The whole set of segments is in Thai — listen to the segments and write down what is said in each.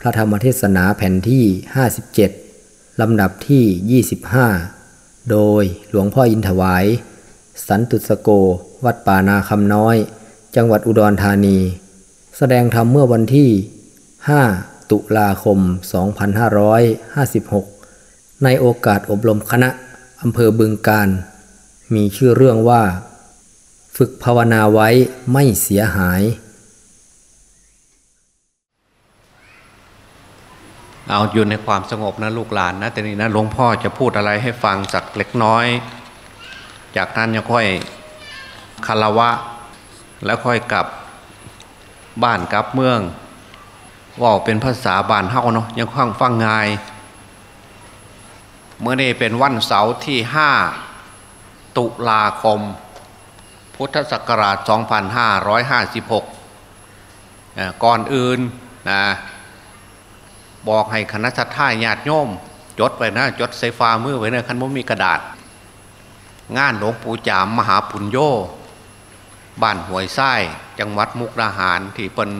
พระธรรมเทศนาแผ่นที่ 57 ลำดับที่ 25 โดยหลวงพ่ออินถวาย สันตุสโก วัดป่านาคำน้อย จังหวัดอุดรธานี แสดงธรรมเมื่อวันที่ 5 ตุลาคม 2556 ในโอกาสอบรมคณะอำเภอบึงการ มีชื่อเรื่องว่า ฝึกภาวนาไว้ไม่เสียหาย เอาอยู่ในความสงบนะลูกหลานนะแต่นี้นะหลวงพ่อจะพูดอะไรให้ฟังสักเล็กน้อย จากนั้นจะค่อยคารวะ แล้วค่อยกลับบ้านกลับเมืองว่าเป็นภาษาบ้านเฮาเนาะยังฟังฟังง่าย เมื่อนี้เป็นวันเสาร์ที่5ตุลาคม พุทธศักราช 2556เอ่อก่อนอื่นนะ บอกให้คณะสัตยาญาติโยมจดไว้นะจดใส่ฟ้ามือไว้นะคันว่ามีกระดาษ งานหลวงปู่จามมหาปุญโญบ้านหวยไส้จังหวัดมุกดาหารที่เป็น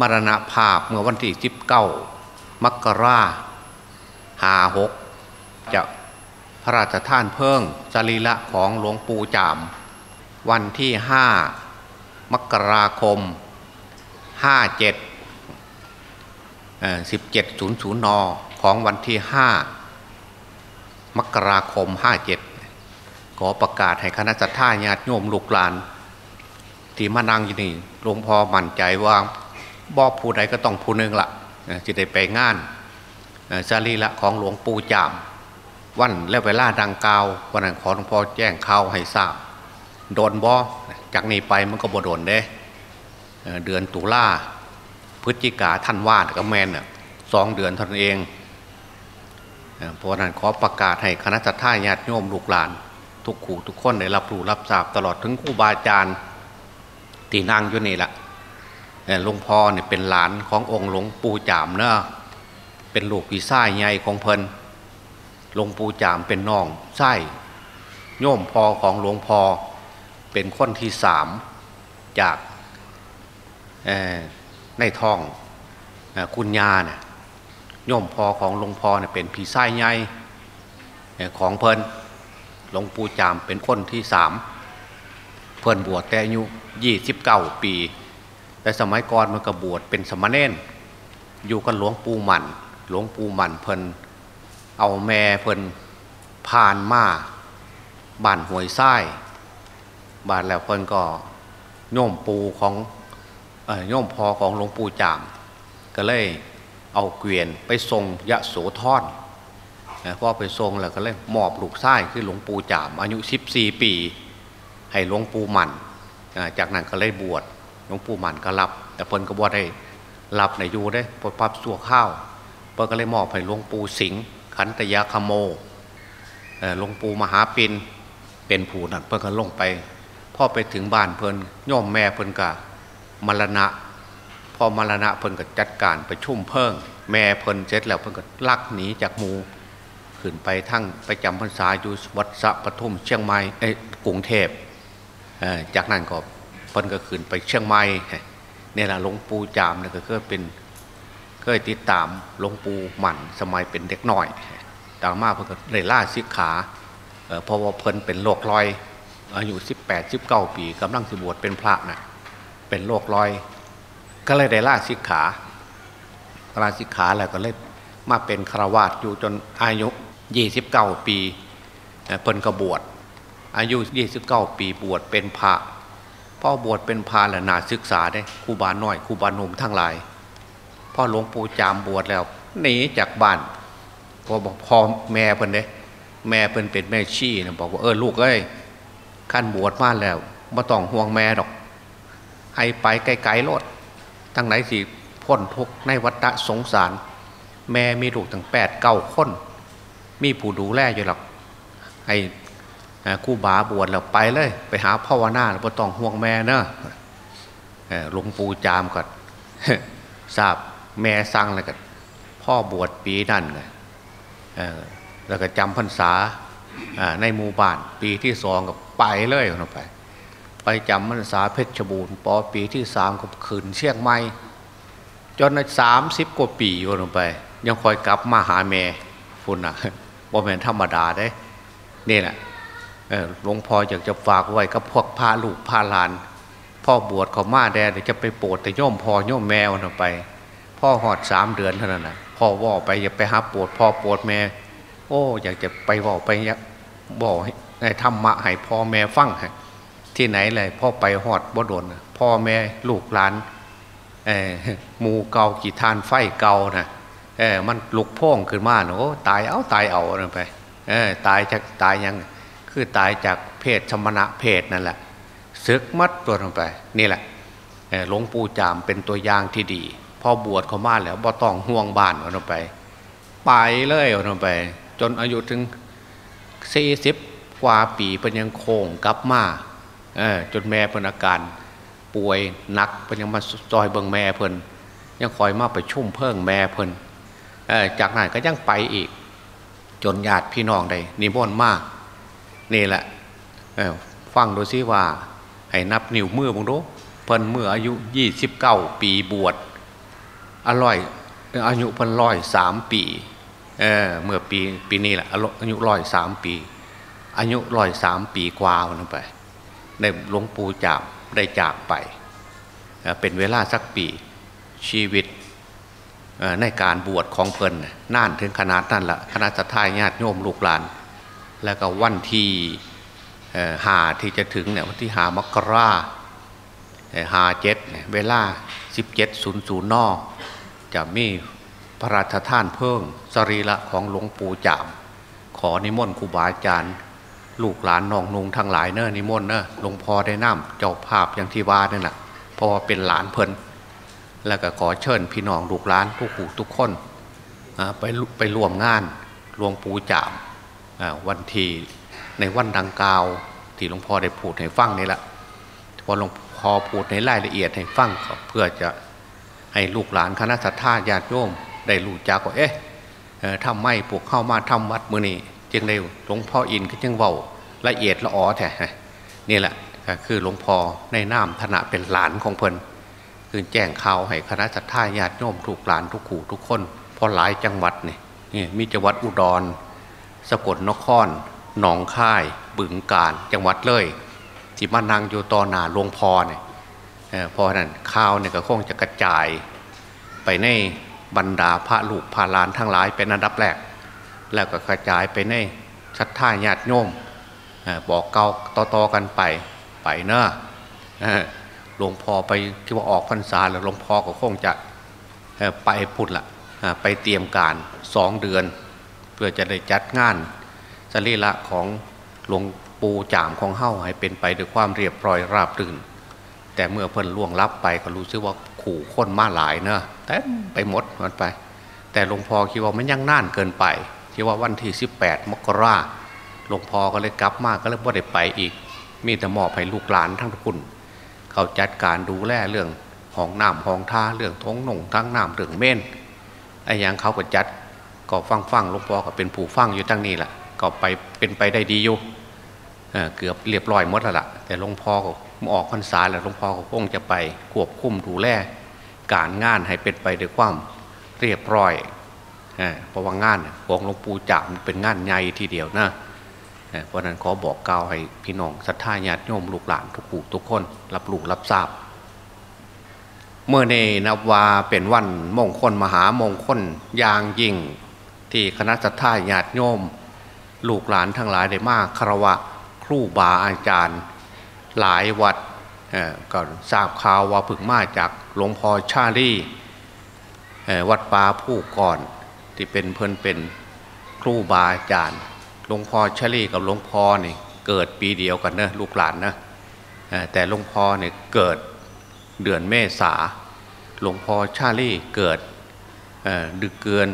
มรณภาพเมื่อวันที่19มกราหาหกจะพระราชทานเพิ่งสรีระของหลวงปู่จาม วันที่5มกราคม57 1700 น ของวันที่ 5 มกราคม 57 ขอประกาศให้คณะสัตยาญาติโยมลูกหลาน ที่มานั่งอยู่นี่หลวงพ่อมั่นใจว่าบอบผู้ใดก็ต้องผู้หนึงละ่ะจะได้ไปงานสรีระของหลวงปู่จาม วันและเวลาดังกล่าววันนั้นขอหลวงพ่อแจ้งข่าวให้ทราบ โดนบอจากนี้ไปมันก็บ่โดนเด้เดือนตุลา พฤศจิกาท่านวาดก็แมนน่ะสองเดือนเท่านั้นเองเพราะนั้นขอประกาศให้คณะสัตยาญาติโยมลูกหลาน ทุกขู่ทุกคนได้รับรู้รับทราบตลอดถึงครูบาอาจารย์ที่นั่งอยู่นี่แหละหลวงพ่อเนี่ยเป็นหลานขององค์หลวงปู่จามเนอะเป็นลูกพี่ไส้ใหญ่ของเพิ่นหลวงปู่จามเป็นน้องไส้โยมพอของหลวงพ่อเป็นคนที่สามจากเอ ในท้องคุณยาเนี่ยโยมพอของหลวงพ่อเนี่ยเป็นพี่ไส้ใหญ่ของเพิ่นหลวงปู่จามเป็นคนที่สามเพิ่นบวชแต่อายุยี่สิบเก้าปี แต่สมัยก่อนมันก็บวชเป็นสมณเณรอยู่กันหลวงปู่หมัน หลวงปู่หมันเพิ่นเอาแม่เพิ่นผ่านมาบ้านห้วยไส้บ้านแล้วเพิ่นก็โยมปูของ เอ่อโยมพอของหลวงปู่จาม ก็เลยเอาเกวียนไปทรงยะโสธรเอ่อพอไปทรงแล้วก็เลยมอบลูกไส้คือหลวงปู่จาม อายุ 14 ปี ให้หลวงปู่มันจากนั้นก็เลยบวชหลวงปู่มันก็รับ แต่เพิ่นก็บวชได้รับในอยู่ได้ปปั๊บสัวข้าวเพิ่นก็เลยมอบให้หลวงปู่สิงห์ขันตยาคโมหลวงปู่มหาปินเป็นผู้นั่นเพิ่นก็ลงไปพ่อไปถึงบ้านเพิ่นย่อมแม่เพิ่นก็ มรณะ พอมรณะเพิ่นก็จัดการไปชุ่มเพิ่ง แม่เพิ่นเสร็จแล้วเพิ่นก็ลักหนีจากมูขึ้นไปทั้งไปจำพรรษาอยู่วัดสะปทุมเชียงใหม่เอ้กรุงเทพเออจากนั้นก็เพิ่นก็ขึ้นไปเชียงใหม่เนี่ยแหละหลวงปู่จามเนี่ยก็เคยเป็นเคยติดตามหลวงปู่หมันสมัยเป็นเด็กน้อยต่างมาเพิ่นก็ได้ล่าสิกขาเอ่อเพราะว่าเพิ่นเป็นโรคลอยอายุ 18 19 ปีกำลังสิบวชเป็นพระนะ เป็นโรคลอย ก็เลยได้ล่าสิกขาลาสิกขาแล้วก็เลยมาเป็นคราวาสอยู่จนอายุ 29 ปีเอ่อเพิ่นก็บวชอายุ 29 ปีบวชเป็นพระพ่อบวชเป็นพระแล้วนาศึกษาได้ครูบาน้อยครูบาหนุ่มทั้งหลาย พ่อหลวงปู่จามบวชแล้วหนีจากบ้านพอบอกพ่อแม่เพิ่นเด้แม่เพิ่นเป็นแม่ชีนะบอกว่าเออลูกเอ้ยขั้นบวชมาแล้วไม่ต้องห่วงแม่ดอก ให้ไปไกลๆโลดทั้งไหนสิพ้นทุกในวัฏสงสาร แม่มีลูกถึงแปดเก้าคน มีผู้ดูแลอยู่หรอกให้เอ่อครู่บาบวชแล้วไปเลย ไปหาภาวนาแล้วไม่ต้องห่วงแม่เนอะหลวงปู่จามก็ทราบแม่สั่งแล้วก็พ่อบวชปีนั่นไงเอ่อแล้วก็จำพรรษาในหมู่บ้านปีที่สองก็ไปเลยลงไป ไปจำพรรษาเพชรบูรณ์ปอปีที่สามก็ขืนเชียงใหม่จนสามสิบกว่าปีวนลงไป ยังคอยกลับมาหาแม่ฝุ่นอะบ่แม่นธรรมดาได้นี่แหละหลวงพ่ออยากจะฝากไว้กับพวกพาลูกพาหลาน พ่อบวชเขามาแดเดี๋ยวจะไปโปรดแต่ย่อมพ่อย่อมแมวลงไป พ่อหอดสามเดือนเท่านั้นนะพ่อว่าไปอย่าไปหาปวดพ่อปวดแม่ โอ้ อยากจะไปว่าไปยักบอกให้ธรรมะให้พ่อแม่ฟัง ที่ไหนเลยพ่อไปหอดบ่โดนพ่อแม่ลูกหลานหมูเกากี่ทานไฟเกานะเออมันลุกพ่องขึ้นมาโอ้ตายเอาตายเอาไปเออตายจากตายยังคือตายจากเพศชมณะเพศนั่นแหละซึกมัดตัวลงไป นี่แหละหลวงปู่จามเป็นตัวอย่างที่ดี พอบวชเขามาแล้วบ่ต้องห่วงบ้านเอาไป ไปเลยเอาไป จนอายุถึงสี่สิบกว่าปีเป็นยังโค้งกลับมา จนแม่เพิ่นอาการป่วยหนักเป็นยังมาซอยเบิงแม่เพิ่นยังคอยมาไปชุ่มเพิ่งแม่เพิ่นจากนั้นก็ยังไปอีก จนญาติพี่น้องได้นิมนต์มากนี่แหละฟังดูซิว่า ให้นับนิ้วมือบังดูเพิ่นเมื่ออายุยี่สิบเก้าปีบวชอร่อยอายุพันร้อยสามปีเออเมื่อปีปีนี้แหละอายุร้อยสามปี อายุร้อยสามปีกว่าวันไป ได้หลวงปู่จากได้จากไป เป็นเวลาสักปีชีวิตในการบวชของเพลินน่านถึงขนาดนั่นละคณะสัตยาญาติโยมลูกหลาน แล้วก็วันที่หาที่จะถึงเนี่ยวันที่หามกราหาเจ็ดเวลาสิบเจ็ดศูนย์ศูนย์นอจะมีพระราชทานเพิ่งสรีระของหลวงปู่จาม ขอนิมนต์ครูบาอาจารย์ ลูกหลานน้องนุงทั้งหลายเนอะนิมนต์เนอะหลวงพ่อได้นำเจ้าภาพอย่างที่ว่านี่แหละเพอเป็นหลานเพลินแล้วก็ขอเชิญพี่น้องลูกหลานทุกผู้ทุกคนไปไปรวมงานหลวงปู่จามวันที่ในวันดังกล่าวที่หลวงพ่อได้พูดให้ฟังนี่แหละพอหลวงพ่อพูดในรายละเอียดให้ฟังเพื่อจะให้ลูกหลานคณะสัตยาญาติโยมได้รู้จักว่าเอ๊ะทำไม่ปลูกเข้ามาทำวัดมือนี่ จึงได้หลวงพ่ออินก็จึงเว้าละเอียดละอ๋อแท้นี่แหละคือหลวงพ่อในนามธนะเป็นหลานของเพลินคือแจ้งข่าวให้คณะสัตยาญาติโยมทุกหลานทุกขู่ทุกคนพอหลายจังหวัดนี่นี่มีจังหวัดอุดร สกลนครหนองคาย บึงกาฬจังหวัดเลยที่มานั่งอยู่ต่อหนาหลวงพ่อเนี่ยพอนั้นข้าวเนี่ยก็คงจะกระจาย ไปในบรรดาพระลูกพาลานทั้งหลายเป็นอันดับแรก แล้วก็กระจายไปในชัดท่าญาติโยมบอกเกาต่อๆกันไปไปเนอะหลวงพ่อไปที่ว่าออกพรรษาแล้วหลวงพ่อก็คงจะไปพุทธละไปเตรียมการสองเดือน เพื่อจะได้จัดงานสรีระของหลวงปู่จามของเฮ้าให้เป็นไปด้วยความเรียบร้อยราบรื่น แต่เมื่อเพิ่นล่วงลับไปก็รู้สึกว่าขู่ค้นมาหลายเนอะแต่ไปหมดมันไป แต่หลวงพ่อคิดว่ามันยังน่านเกินไป คิดว่าวันที่สิบแปดมกราหลวงพ่อก็เลยกลับมาก็เลยบ่ได้ไปอีก มีแต่มอบให้ลูกหลานทั้งทุกคนเขาจัดการดูแลเรื่องห้องน้ำห้องท่าเรื่องท้องหนงทั้งน้ำเรื่องเม่นไอ้ยังเขาก็จัดก็ฟังฟังหลวงพ่อก็เป็นผู้ฟังอยู่ตั้งนี้แหละก็ไปเป็นไปได้ดีอยู่เกือบเรียบร้อยหมดแล้วละแต่หลวงพ่อก็ออกพรรษาแล้วหลวงพ่อก็คงจะไปควบคุมดูแลการงานให้เป็นไปด้วยความเรียบร้อย เพราะว่างานของหลวงปู่จ่ามเป็นงานใหญ่ทีเดียวนะเพราะนั้นขอบอกกล่าวให้พี่น้องศรัทธาญาติโยมลูกหลานทุกผู้ทุกคน รับรู้รับทราบ เมื่อในนับว่าเป็นวันมงคลมหามงคลยางยิ่ง ที่คณะศรัทธาญาติโยม ลูกหลานทั้งหลายได้มากคารวะครูบาอาจารย์ หลายวัดก็ทราบข่าวว่าพึ่งมาจากหลวงพ่อชาลีวัดป่าผู้ก่อน ที่เป็นเพื่อนเป็นครูบาอาจารย์หลวงพ่อชาลีกับหลวงพ่อนี่เกิดปีเดียวกันนะลูกหลานนะแต่หลวงพ่อเนี่ยเกิดเดือนเมษาหลวงพ่อชาลีเกิดดึกเกิน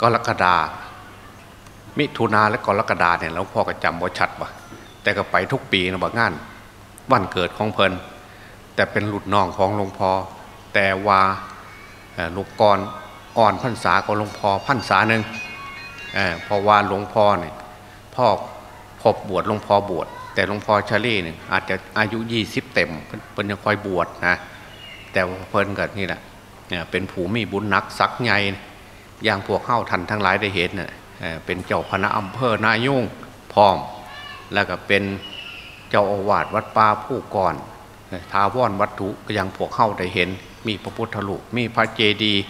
กรกฎามิถุนาและกรกฎาเนี่ยหลวงพ่อก็จำว่าชัดว่ะแต่ก็ไปทุกปีนะบางงานวันเกิดของเพลินแต่เป็นหลุดน้องของหลวงพ่อแต่ว่าลูกกร อ่อนพรรษาของหลวงพ่อพรรษาหนึ่งเพราะว่าหลวงพ่อเนี่ยพ่อพบบวชหลวงพ่อบวชแต่หลวงพ่อชาลี่เนี่ยอาจจะอายุยี่สิบเต็มเพิ่นจะคอยบวชนะแต่เพลินกิดนี่แหละเป็นผูมีบุญนักสักไงอย่างพวกเข้าทันทั้งหลายได้เห็นเน่ยเป็นเจ้าคณะอำเภอนายุ่งพร้อม แล้วก็เป็นเจ้าอาวาสวัดป่าผู้ก่อนท้าวอนวัตถุก็ยังพวกเข้าได้เห็น มีพระพุทธรูปมีพระเจดีย์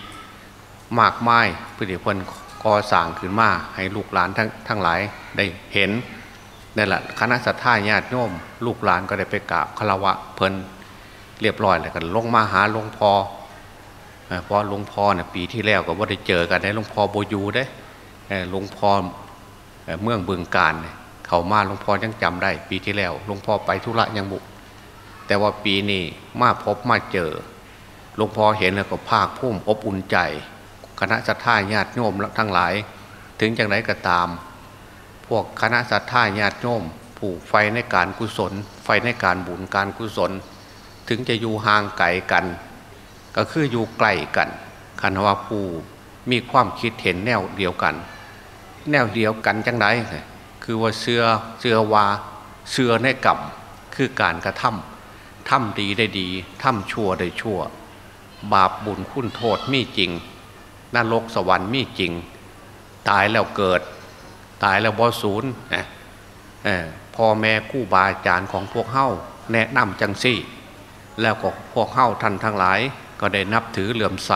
มากมายเพื่อที่เพื่นก่อสร้างขึ้นมาให้ลูกหลานทั้งทั้งหลายได้เห็นนี่นแหละคณะสัตยาญาติโยมลูกหลานก็ได้ไปกราบคารวะเพลินเรียบร้อยแล้วกันลงมาหาหลวงพ่อเพราะหลวงพ่อเนี่ยปีที่แล้วก็ว่าได้เจอกันได้หลวงพ่อโบยูได้หลวงพ่อเมืองเบึงการเขามาหลวงพ่อยังจำได้ ปีที่แล้วหลวงพ่อไปธุระยังบุกแต่ว่าปีนี้มาพบมาเจอหลวงพ่อเห็นแล้วก็ภาคพุ่มอบอุ่นใจ คณะสัตยาญาติโยมทั้งหลาย ถึงจังไรก็ตาม พวกคณะสัตยาญาติโยมผูกไฟในการกุศล ไฟในการบุญการกุศล ถึงจะอยู่ห่างไกลกัน ก็คืออยู่ใกล้กันคันว่าผู้มีความคิดเห็นแนวเดียวกัน แนวเดียวกันจังไรคือว่าเสือเสือวาเสือในกรรมคือการกระทำทำดีได้ดี ทำชั่วได้ชั่ว บาปบุญคุณโทษมีจริง นรกสวรรค์มีจริง ตายแล้วเกิด ตายแล้วบอศูนย์พ่อแม่คู่บาอาจารย์ของพวกเฮ้าแนะนำจังซี่ แล้วก็พวกเฮ้าท่านทั้งหลาย ก็ได้นับถือเหลื่อมใส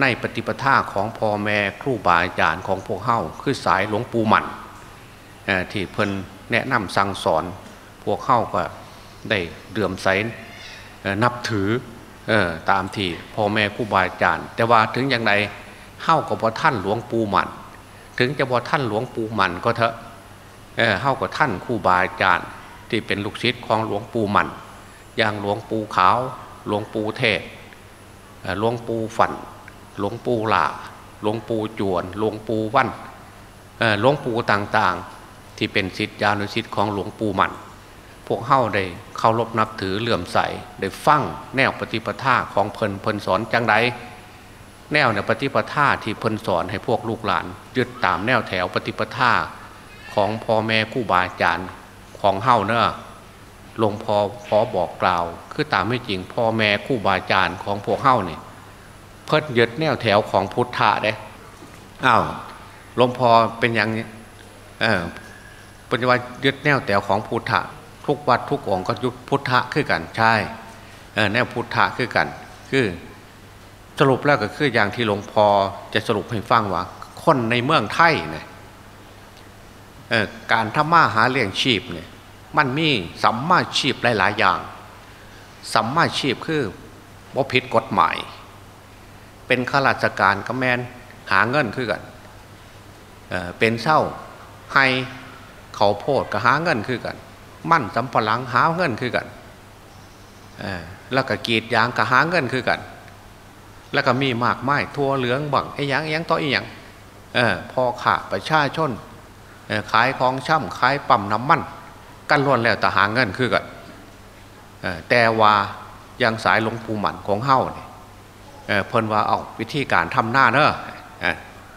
ในปฏิปทาของพ่อแม่ครูบาอาจารย์ของพวกเฮ้าคือสายหลวงปู่มันที่เพิ่นแนะนำสั่งสอน พวกเข้าก็ได้เดือมใสนับถือ ตามที่พ่อแม่ครูบาอาจารย์ แต่ว่าถึงอย่างไรเข้ากับว่าท่านหลวงปู่มัน ถึงจะว่าท่านหลวงปู่มันก็เถอะเข้ากับท่านครูบาอาจารย์ ที่เป็นลูกศิษย์ของหลวงปู่มัน อย่างหลวงปู่ขาว หลวงปู่เทศหลวงปู่ฝัน หลวงปู่หลาหลวงปู่จวน หลวงปู่วันหลวงปู่ต่างๆ ที่เป็นศิษยานุศิษย์ของหลวงปู่มัน พวกเข้าได้เคารพนับถือเหลื่อมใสได้ฟังแนวปฏิปทาของเพลินเพลินสอนจังไดแนวเนี่ยปฏิปทาที่เพลินสอนให้พวกลูกหลาน ยึดตามแนวแถวปฏิปทาของพ่อแม่คู่บาอาจารย์ของเฮ้าเนอะหลวงพ่อขอบอกกล่าว คือตามไม่จริงพ่อแม่คู่บาอาจารย์ของพวกเฮ้าเนี่ยเพิ่นยึดแนวแถวของพุทธะเด้อ้าวหลวงพ่อเป็นอย่างนี้เออปัจจุบันยึดแนวแถวของพุทธะ ทุกวัดทุกองค์ก็ยุดพุทธะคือกันใช่แนวพุทธะคือกัน คือสรุปแล้วก็คืออย่างที่หลวงพ่อจะสรุปให้ฟังว่า คนในเมืองไทยเนี่ยการทำมาหาเลี้ยงชีพเนี่ยมันมีสัมมาชีพหลาย ๆ อย่าง สัมมาชีพคือบ่ผิดกฎหมาย เป็นข้าราชการก็แมนหาเงินคือกันเเป็นเศร้าให้เขาโพดก็หาเงินคือกัน มั่นสำปะหลังหาเงินคือกันแล้วก็กีดยางก็หาเงินคือกัน แล้วก็มีมากไม้ทั่วเหลืองบังไอ้ยังยังต่ออีหยังพอขาประชาชนขายของช่ำขายปั๊มน้ำมันกันล้วนแล้วแต่หาเงินคือกันแต่ว่ายังสายลงปูหมันของเฮ้าเนี่ยเพิ่นว่าเอาวิธีการทำหน้าเนอะ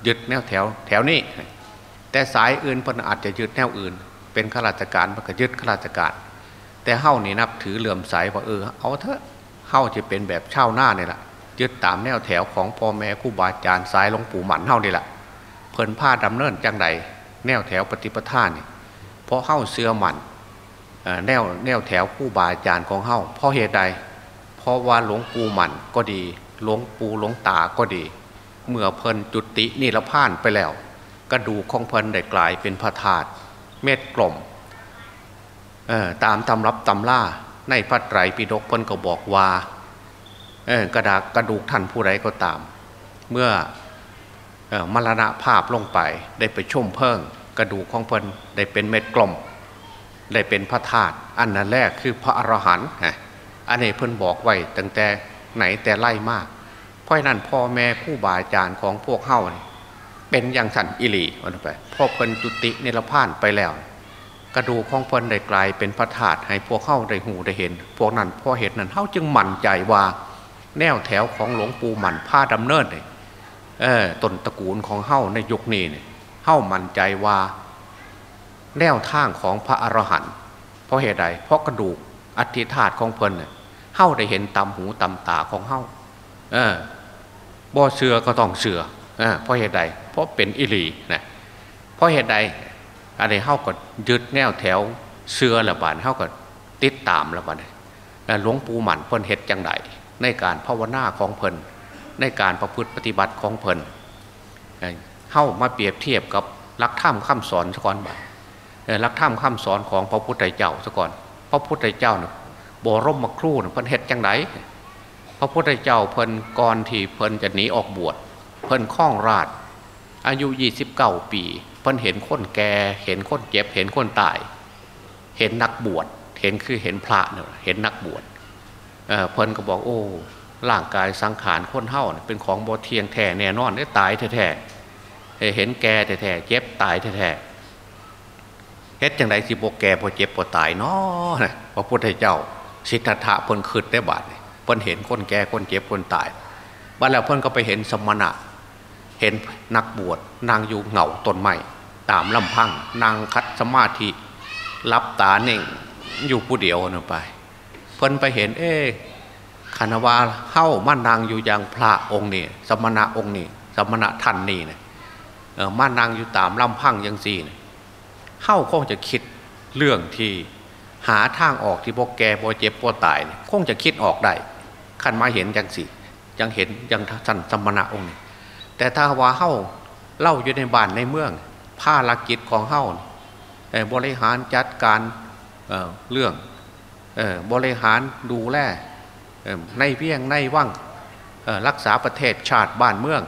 ยึดแนวแถวแถวนี้แต่สายอื่นเพิ่นอาจจะยึดแนวอื่น เป็นข้าราชการมันก็ยึดข้าราชการ แต่เฮ้านี่นับถือเหลื่อมใสว่าเออเอาเถอะเฮ้าจะเป็นแบบเช่าหน้าเนี่ยแหละยึดตามแนวแถวของพ่อแม่ครูบาอาจารย์สายหลวงปู่หมันเฮ้านี่แหละเพิ่นผ้าดำเนินจังใดแนวแถวปฏิปทานี่เพราะเข้าเสื้อมันแนวแนวแถวผู้บาอาจารย์ของเข้าเพราะเหตุใด เพราะว่าหลวงปู่หมันก็ดีหลวงปู่หลวงตาก็ดี เมื่อเพลินจุตินิรพานไปแล้ว กระดูกของเพลินได้กลายเป็นพระธาตุ เม็ดกลมตามตำรับตำล่าในพระไตรปิฎกเพลินก็บอกว่ากระดากกระดูกท่านผู้ใดก็ตาม เมื่อมรณะภาพลงไปได้ไปชุ่มเพิ่งกระดูกของเพลินได้เป็นเม็ดกลม ได้เป็นพระธาตุอันนั้นแรกคือพระอรหันต์อันนี้เพิ่นบอกไว้ตั้งแต่ไหนแต่ไล่มาก เพราะนั้นพ่อแม่คู่บาอาจารย์ของพวกเฮ้าเเป็นอย่างสันอิลีวันไปพ่อเพิ่นจุติเนรพานไปแล้ว กระดูกของเพิ่นได้กลายเป็นพระธาตุให้พวกเฮ้าได้หูได้เห็น พวกนั้นพอเห็นนั้นเฮ้าจึงมั่นใจว่า แนวแถวของหลวงปู่หมันผ้าดำเนินเลยต้นตระกูลของเฮ้าในยุคนี้เนี่ยเฮ้ามั่นใจว่า แนวทางของพระอรหันต์เพราะเหตุใดเพราะกระดูกอธิธาตุของเพลินเนี่ยเฮ้าได้เห็นตำหูตำตาของเฮ้าเออบ่เสือก็ต้องเสือ เพราะเหตุใด เพราะเป็นอิลีนะเพราะเหตุใดอะไรเฮาก็ยึดแนวแถวเสือละบาดเฮาก็ติดตามละบาดหลวงปู่หมันเพิ่นเฮ็ดจังไดในการภาวนาของเพิ่นในการประพฤติปฏิบัติของเพิ่นเข้ามาเปรียบเทียบกับลักธรรมคำสอนสก่อนบัดลักธรรมคำสอนของพระพุทธเจ้าสก่อน พระพุทธเจ้าเนี่ยบรมมาครู่เพิ่นเฮ็ดจังไดพระพุทธเจ้าเพิ่นก่อนที่เพิ่นจะหนีออกบวช เพิ่นคล้องราชอายุยี่สิบเก้าปี เพิ่นเห็นคนแก่เห็นคนเจ็บเห็นคนตาย เห็นนักบวชเห็นคือเห็นพระเนี่ยเห็นนักบวชเเพิ่นก็บอกโอ้ร่างกายสังขารคนเท่าเป็นของบเทียงแท้แน่นอนได้ตายแท้เห็นแก่แท้เจ็บตายแท้เฮ็ดจังไดสิบกแก่พอเจ็บพอตายเนาะพระพุทธเจ้า สิทธัตถะเพิ่นคืดได้บาดเพิ่นเห็นคนแก่คนเจ็บคนตายบัดแล้วเพิ่นก็ไปเห็นสมณะ เห็นนักบวชนางอยู่เหงาต้นไม้ตามลำพังนางคัดสมาธิรับตาเน่งอยู่ผู้เดียวน่ไป เพิ่นไปเห็น เอ๊คานวาเข้าม่านางอยู่อย่างพระองค์นี่สมณะองค์นี่สมณะท่านนี่เนี่ยม่านางอยู่ตามลำพังยังสี่เนี่ยเข้าคงจะคิดเรื่องที่หาทางออกที่พวกแกพอเจ็บพอตายคงจะคิดออกได้ขันมาเห็นยังสิยังเห็นยังสันสมณะองค์นี้ แต่ถ้าว่าเข้าเล่าอยู่ในบ้านในเมืองภารกิจของเข้าบริหารจัดการเเรื่องบริหารดูแลในเพียงในว่างรักษาประเทศชาติบ้านเมือง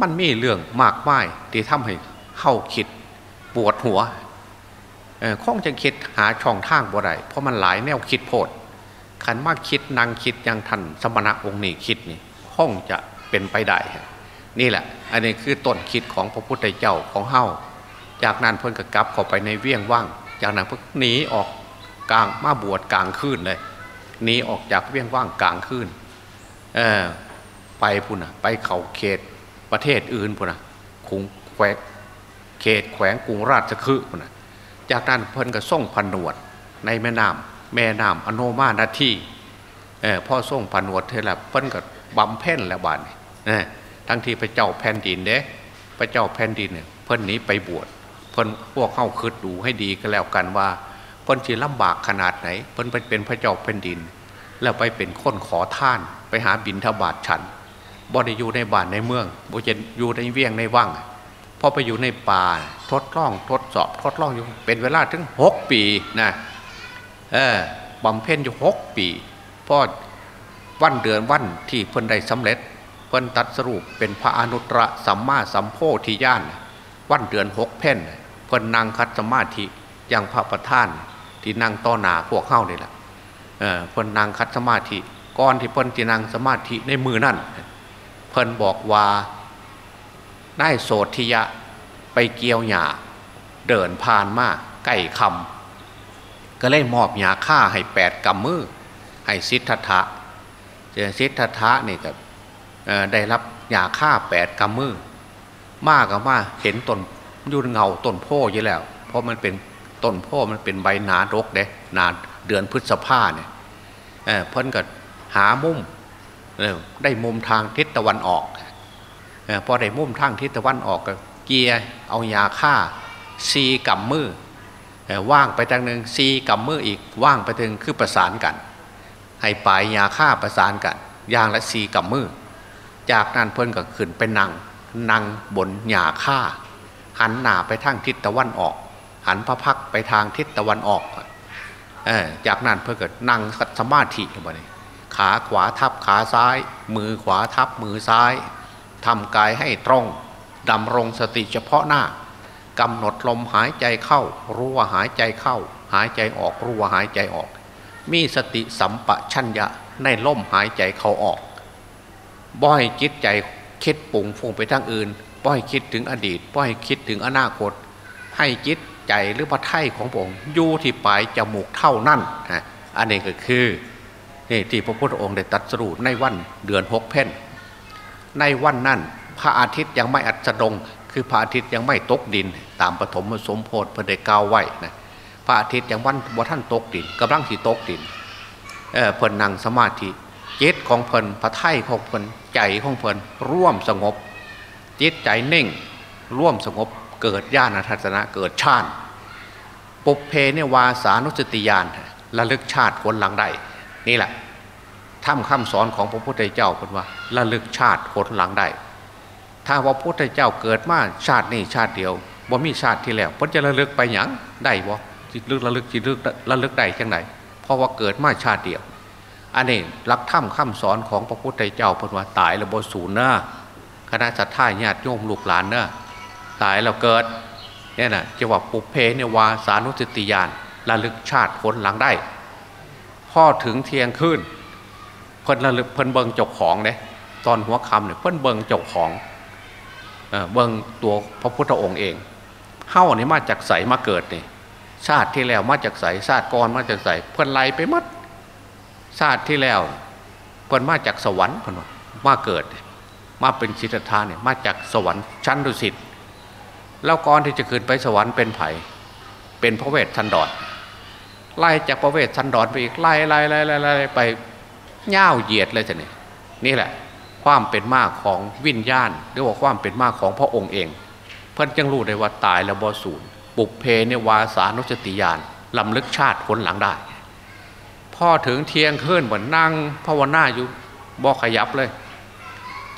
มันมีเรื่องมากมายที่ทำให้เข้าคิดปวดหัวคงจะคิดหาช่องทางบ่ได้เพราะมันหลายแนวคิดโพดขันมากคิดนางคิดยังทันสมณะองค์นี้คิดนี่คงจะเป็นไปได้ นี่แหละ อันนี้คือต้นคิดของพระพุทธเจ้าของเฮาจากนั้นเพิ่นก็กลับเข้าไปในเวียงว่าง จากนั้นเพิ่งหนีออกกลางมาบวชกลางคืนเลยหนีออกจากเวียงว่างกลางคืนเออไปพุ่นอะไปเขาเขตประเทศอื่นพุ่นอะคุงแควเขตแขวงกรุงราชคฤห์พุ่นอะจากนั้นเพิ่นก็ส่งผนวดในแม่น้ำแม่น้ำอโนมานาทีเออพ่อส่งผนวดเท่าไรเพิ่นก็บำเพ็ญแล้วบานนี่ ทั้งที่พระเจ้าแผ่นดินเด้พระเจ้าแผ่นดินเนี่ยเพิ่นนี้ไปบวชเพิ่นพวกเข้าคืดดูให้ดีก็แล้วกันว่าเพิ่นจีลำบากขนาดไหน เพิ่นไปเป็นพระเจ้าแผ่นดิน แล้วไปเป็นคนขอท่านไปหาบินทบาทฉันบ่ได้อยู่ในบ้านในเมืองบ่จะอยู่ในเวียงในว่างพอไปอยู่ในป่าทดลองทดสอบทดลองอยู่เป็นเวลาถึงหกปีนะเออบำเพ็ญอยู่หกปีพอวันเดือนวันที่เพิ่นได้สำเร็จ เพิ่นตัดสรุปเป็นพระอนุตตรสัมมาสัมโพธิญาณวันเดือนหกเพ่นเพิ่นนั่งคัดสมาธิอย่างพระประธาน ที่นั่งต่อหนาพวกเข้านี่แหละเพิ่นนั่งคัดสมาธิก่อนที่เพิ่นที่นั่งสมาธิในมือนั่นเพิ่นบอกว่าได้โสธิยะไปเกี่ยวหยาเดินผ่านมาใกล้คำก็เลยมอบหยาฆ่าให้แปดกำมือให้สิทธะเจสิทธัตถะนี่ก็ ได้รับยาฆ่าแปดกำมือมากกับมาเห็นต้นยุ่นเงาต้นโพอยู่แล้ว เพราะมันเป็นต้นโพมันเป็นใบหนารกเด้หนาเดือนพฤษภาเนี่ยเพิ่นก็หามุมได้มุมทางทิศตะวันออกพอได้มุมทางทิศตะวันออกก็เกียร์เอายาฆ่าซีกับมือว่างไปทางหนึ่งซีกับมืออีกว่างไปถึงคือประสานกัน ให้ปลายยาฆ่าประสานกัน ยางและซีกับมือ จากนั้นเพิ่นก็ขึ้นไปนั่งนั่งบนหยาฆ่า หันหน้าไปทางทิศตะวันออก หันพระพักไปทางทิศตะวันออกจากนั้นเพื่อเกิดนั่งสมาธิไปขาขวาทับขาซ้าย มือขวาทับมือซ้ายทำกายให้ตรงดำรงสติเฉพาะหน้ากำหนดลมหายใจเข้า รู้ว่าหายใจเข้า หายใจออกรู้ว่าหายใจออก มีสติสัมปชัญญะในลมหายใจเข้าออก บ่อยจิตใจคิดปุ่งฟุ้งไปทางอื่นบ่อยคิดถึงอดีตบ่อยคิดถึงอนาคต ให้จิตใจหรือพระไถ่ของผมอยู่ที่ปลายจมูกเท่านั้นนะอันนี้ก็คือนี่ที่พระพุทธองค์ได้ตัดสรุปในวันเดือนหกเพนในวันนั้น พระอาทิตย์ยังไม่อัสดง คือพระอาทิตย์ยังไม่ตกดิน ตามปฐมสมโพธิพระเดกาวไว้นะพระอาทิตย์ยังวันวันท่านตกดินกำลังที่ตกดินเออเพิ่นนั่งสมาธิ จิตของเพลินพระไถ่ของเพลินใจของเพลินร่วมสงบ จิตใจเน่ง ร่วมสงบเกิดญาณทัศนะเกิดชาติปุเพเนวาสานุสติยานระลึกชาติคนหลังได้นี่แหละทำคำสอนของพระพุทธเจ้าเป็นว่าระลึกชาติคนหลังได้ถ้าว่าพระพุทธเจ้าเกิดมาชาตินี้ชาติเดียวบ่มีชาติที่แล้วพ้นจะระลึกไปหยังได้บ่จิตลึกระลึกจิตลึกระลึกได้จังไหนเพราะว่าเกิดมาชาติเดียว อันนี้รักถ้ำคำสอนของพระพุทธเจ้าเป็นว่าตายแล้วบ่สูญเนอะคณะสัตยาญาติโยมลูกหลานเนอะตายแล้วเกิดเนี่ยนะจะว่าปุเพเนวาสานุสติยานระลึกชาติคนหลังได้พ่อถึงเที่ยงคืนเพิ่นระลึกเพิ่นเบิงเจ้าของเนี่ยตอนหัวคำเนี่ยเพิ่นเบิงเจ้าของเเบิงตัวพระพุทธองค์เองเฮ้านี่มาจากใสมาเกิดนี่ชาติที่แล้วมาจากใสชาติก่อนมาจากใสเพิ่นไล่ไปมัด ชาติที่แล้วเพิ่นมาจากสวรรค์เพิ่นมาเกิด มาเป็นสิทธาเนี่ยมาจากสวรรค์ชั้นดุสิตแล้วก่อนที่จะขึ้นไปสวรรค์เป็นไผ่เป็นพระเวทชันดอนไล่จากพระเวทชันดอนไปอีกไล่ไล่ไล่ไล่ไล่ไปย่าเหยียดเลยจะนี่นี่แหละ ความเป็นมากของวิญญาณ หรือว่าความเป็นมากของพระองค์เอง เพิ่นจึงรู้ได้ว่าตายแล้วบ่สูญปุเพเนวาสานุสติยานลำลึกชาติคนหลังได้ พ่อถึงเทียงขึ้นเหมือนนั่งภาวนาอยู่บ่ขยับเลย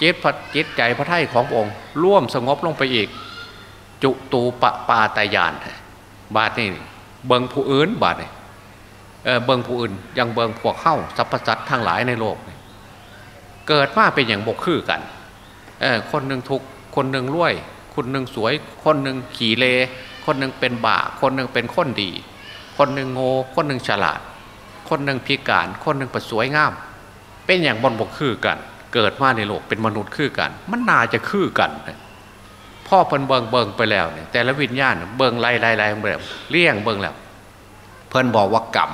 จิตพัดจิตใจพระไถ่ขององค์ ร่วมสงบลงไปอีก จุตูปปาตายาน บาทนี่เบิงผู้อื่นบาทนี่เออเบิงผู้อื่น ยังเบิงพวกเข้าสรรพสัตว์ทั้งหลายในโลก เกิดมาเป็นอย่างบกคือกันเออคนหนึ่งทุกคนหนึ่งรวย คนหนึ่งสวย คนหนึ่งขี่เล คนหนึ่งเป็นบ่า คนหนึ่งเป็นคนดี คนหนึ่งโง่คนหนึ่งฉลาด คนหนึ่งพิการ คนหนึ่งประสวยงาม เป็นอย่างบนบกคือกัน เกิดมาในโลกเป็นมนุษย์คือกัน มันน่าจะคือกันพ่อเพิ่นเบิงเบิงไปแล้วเนี่ยแต่ละวิญญาณเบิงไล่ไล่ไล่แบบเลี่ยงเบิงแล้ว เพิ่นบอกว่ากรรม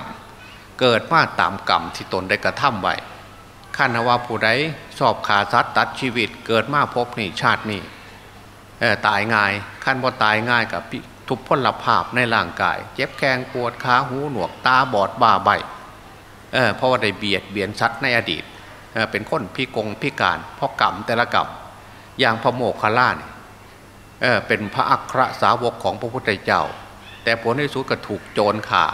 เกิดมาตามกรรมที่ตนได้กระทำไว้ขันว่าผู้ใดชอบขาสัตว์ตัดชีวิต เกิดมาพบนี่ชาตินี่ตายง่ายขั้นว่าตายง่ายกับทุพพลภาพในร่างกาย เจ็บแขงปวดขาหูหนวกตาบอดบ้าใบ เเพราะว่าได้เบียดเบียนสัตว์ในอดีตเเป็นคนพิกงพิการเพราะกรรมแต่ละกรรมอย่างพระโมคคัลลาเนี่ยเเป็นพระอัครสาวกของพระพุทธเจ้า แต่ผลในสุดก็ถูกโจรข่า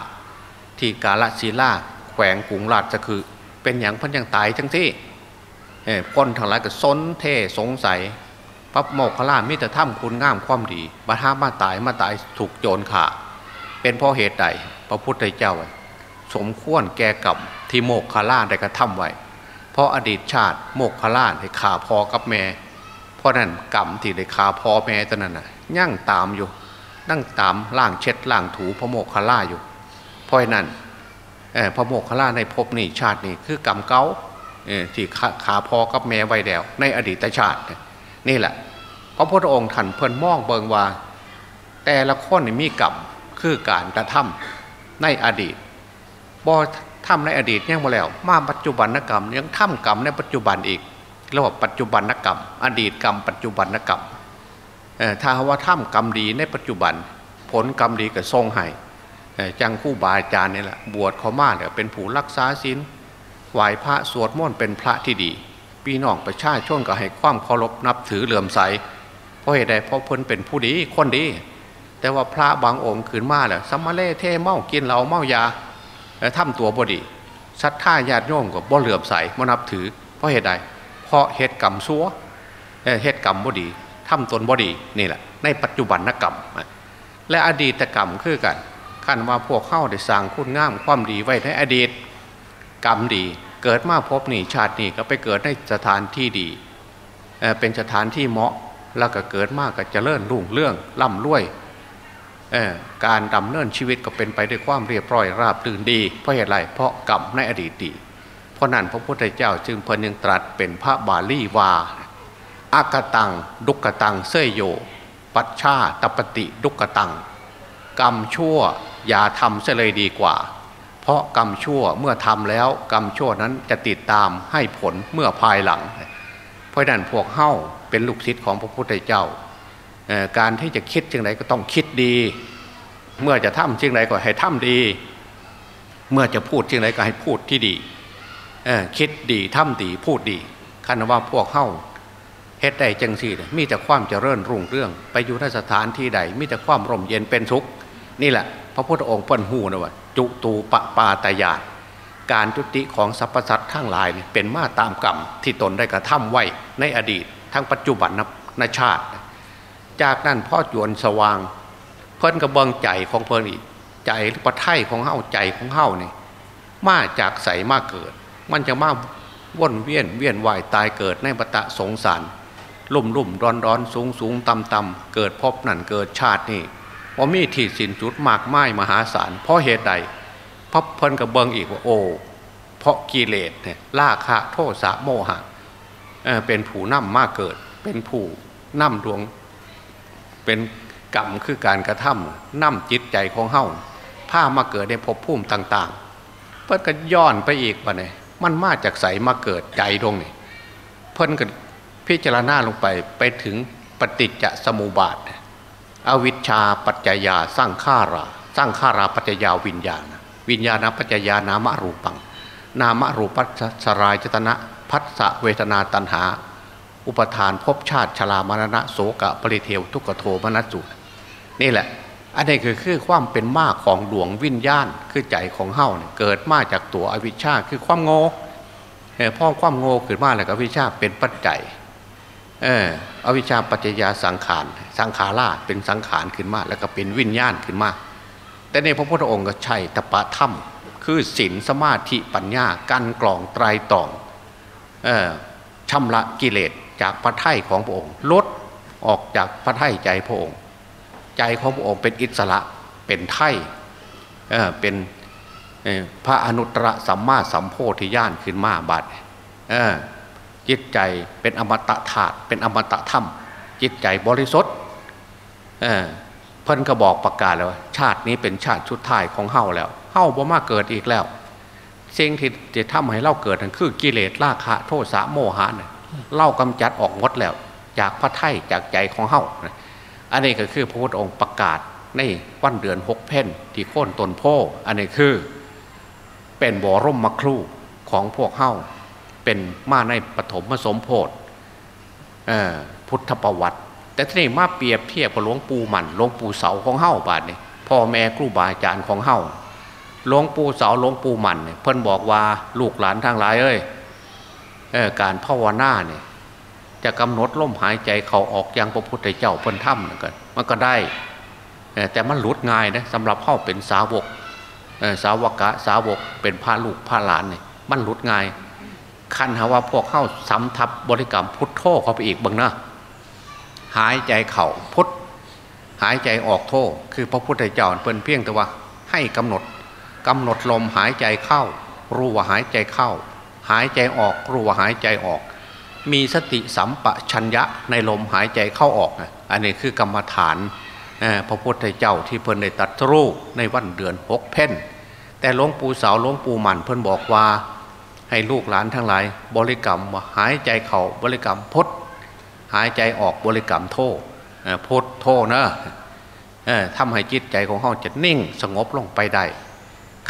ที่กาลศีลาแขวงกรุงราชคือ เป็นอย่างพันยังตายทั้งที่คนทางหลายก็ซนเท่สงสัยพระโมกขลามิตรถ้ำคุณงามความดีมาท้ามาตายมาตายถูกโจรข่า เป็นเพราะเหตุใดพระพุทธเจ้า สมควรแก่กับที่โมกขลาได้กระทำไว้ เพราะอดีตชาติโมกขลาได้ขาพอกับแม่ เพราะนั้นกรรมที่ได้คาพอแม่ตอนนั้นน่ะยั่งตามอยู่ นั่งตามล่างเช็ดล่างถูพระโมกขล่าอยู่ เพราะนั้นพระโมกขล่าในภพนี้ชาตินี้คือกรรมเก่าที่ขาพอกับแม่ไว้แล้วในอดีตชาติ นี่แหละ พระพุทธองค์ท่านเพิ่นมองเบิงว่า แต่ละคนมีกรรมคือการกระทำในอดีต บ่ทำในอดีตยังมาแล้ว มาปัจจุบันกรรม ยังทำกรรมในปัจจุบันอีกเรียกว่าปัจจุบันกรรม อดีตกรรม ปัจจุบันกรรมถ้าว่าทำกรรมดีในปัจจุบัน ผลกรรมดีก็ทรงให้จังคู่บาอาจารย์นี่แหละบวชเขามาเนี่ยเป็นผู้รักษาศีลไหวพระสวดมนต์เป็นพระที่ดีพี่น้องประชาชนก็ให้ความเคารพนับถือเหลื่อมใสเพราะเหตุใดเพราะพ้นเป็นผู้ดีคนดี แต่ว่าพระบางองค์ขืนมาเนี่ยสมาเล่เท่เมากินเหล้าเมายา ทำตัวบดีชัดท่าญาติโยมก็บ่เหลื่อมใสมานับถือ เพราะเหตุใด เพราะเหตุกรรมซัวเหตุกรรมบดีทำตนบดีนี่แหละ ในปัจจุบันนกรรม และอดีตกรรมคือกันขั้นว่าพวกเข้าได้สร้างคุณงามความดีไว้ในอดีต กรรมดีเกิดมาพบนี่ชาตินี้ก็ไปเกิดในสถานที่ดีเป็นสถานที่เหมาะแล้วก็เกิดมากก็จะเลื่อนรุ่งเรื่องล่ำรวย การดำเนินชีวิตก็เป็นไปด้วยความเรียบร้อยราบรื่นดี เพราะเหตุไรเพราะกรรมในอดีตดี เพราะนั้นพระพุทธเจ้าจึงเพนึงตรัสเป็นพระบาลีวาอากตังดุกตังเสยโย ปัชชาตปฏิดุกตัง กรรมชั่วอย่าทำเสเลยดีกว่า เพราะกรรมชั่วเมื่อทำแล้วกรรมชั่วนั้นจะติดตามให้ผลเมื่อภายหลัง เพราะนั้นพวกเฮ้าเป็นลูกศิษย์ของพระพุทธเจ้า การที่จะคิดจึงไรก็ต้องคิดดี เมื่อจะทำจึงไรก็ให้ทำดี เมื่อจะพูดจึงไรก็ให้พูดที่ดีคิดดีทำดีพูดดีคันว่าพวกเข้าเฮ็ดได้จังสี่มีแต่ความเจริญรุ่งเรื่อง ไปอยู่ในสถานที่ใด มีแต่ความร่มเย็นเป็นทุกนี่แหละ พระพุทธองค์เปิ้นหูนะว่า จุตูปปาตายาการจุติของสรรพสัตว์ทั้งหลายเป็นมาตามกรรมที่ตนได้กระทำไว้ในอดีต ทั้งปัจจุบันนชาติ จากนั้นพ่อจวนสว่าง เพิ่นกระเบิงใจของเพิ่นอีกใจหรือปะไทยของเฮาใจของเฮานี่มาจากใสมาเกิด มันจะมาว่นเวียนเวียนวายตายเกิดในปตะสงสารลุ่มลุ่มร้อนร้อนสูงสูงต่ำต่ำเกิดพบนั่นเกิดชาตินี่ว่ามีที่สินจุดมากไม้มหาศาลเพราะเหตุใดพระเพิ่นกับเบิงอีกว่าโอ้เพราะกิเลสเนี่ยล่าคะโทษสะโมหะเเป็นผู้นำมากเกิด เป็นผู้นำดวง เป็นกรรมคือการกระทำนำจิตใจของเฮาผ้ามาเกิดในภพภูมิต่าง ๆ เพิ่นก็ย้อนไปอีกว่าเนี่ยมันมาจากใสมาเกิดใจดวงนี่เพิ่นก็พิจารณาลงไปไปถึงปฏิจจสมุปบาท อวิชชาปัจจยาสร้างข้าราสร้างข้าราปัจจยาวิญญาณ วิญญาณปัจจยานามรูปัง นามรูปัสรายจตนะพัสสะเวทนาตันหา อุปทานภพชาติชรามรณะโสกะปริเทวทุกโทมนัสจุนี่แหละ อันนี้คือคือความเป็นมากของดวงวิญญาณคือใจของเฮ้าเนี่ยเกิดมาจากตัวอวิชชาคือความโง่พ่อความโง่ขึ้นมาแล้วก็วิชชาเป็นปัจจัยเอออวิชชาปัจจยาสังขารสังขาราเป็นสังขารขึ้นมา แล้วก็เป็นวิญญาณขึ้นมา แต่ในพระพุทธองค์ก็ใช่ตปะถ้ำคือศีลสมาธิปัญญากันกรองไตรตองเออชำระกิเลส จากพระไถ่ของพระองค์ลดออกจากพระไถ่ใจพระองค์ ใจของพระองค์เป็นอิสระเป็นไถ่เออเป็นพระอนุตตรสัมมาสัมโพธิญาณขึ้นมาบัดเออจิตใจเป็นอมตะธาตุเป็นอมตะธรรม จิตใจบริสุทธิ์เเพิ่นก็บอกประกาศแล้ว ชาตินี้เป็นชาติชุดท้ายของเฮาแล้วเฮาบ่มาเกิดอีกแล้วสิ่งที่จะทำให้เราเกิดนั่นคือกิเลสราคะโทสะโมหะเนี่ย เล่ากำจัดออกหมดแล้ว จากพระไถ่จากใจของเฮาอันนี้ก็คือพระพุทธองค์ประกาศในวันเดือนหกเพนที่โค่นตนโพอันนี้คือเป็นบ่อร่มมครูของพวกเฮาเป็นมาในปฐมสมโพธิพุทธประวัติ แต่ที่นี่มาเปรียบเทียบกับหลวงปู่มันหลวงปู่เสาของเฮ้าบาทนี่พ่อแม่ครูบาอาจารย์ของเฮ้าหลวงปู่เสาหลวงปู่มันเนี่ยเพิ่นบอกว่าลูกหลานทั้งหลายเอ้ย การภาวนาเนี่ยจะกำหนดลมหายใจเขาออกอย่างพระพุทธเจ้าเพิ่นถ้ำกันมันก็ได้แต่มันหลุดง่ายนะสำหรับเข้าเป็นสาวกสาวกะสาวกเป็นพระลูกพระหลานเนี่ยมันหลุดง่ายคันหาว่าพวกเข้าสำทับบริกรรมพุทโธเข้าไปอีกบ้างนะหายใจเข่าพุทหายใจออกโธคือพระพุทธเจ้าเพิ่นเพียงแต่ว่าให้กำหนดกำหนดลมหายใจเข้า รู้ว่าหายใจเข้า หายใจออกรู้ว่าหายใจออก มีสติสัมปชัญญะในลมหายใจเข้าออกอันนี้คือกรรมฐานพระพุทธเจ้าที่เพิ่นได้ตัดรู้ในวันเดือนหกเพนแต่หลวงปู่สาวหลวงปู่มันเพิ่นบอกว่า ให้ลูกหลานทั้งหลายบริกรรมว่าหายใจเข่าบริกรรมพดหายใจออกบริกรรมโทพดโทนะทำให้จิตใจของเขาจะนิ่งสงบลงไปได้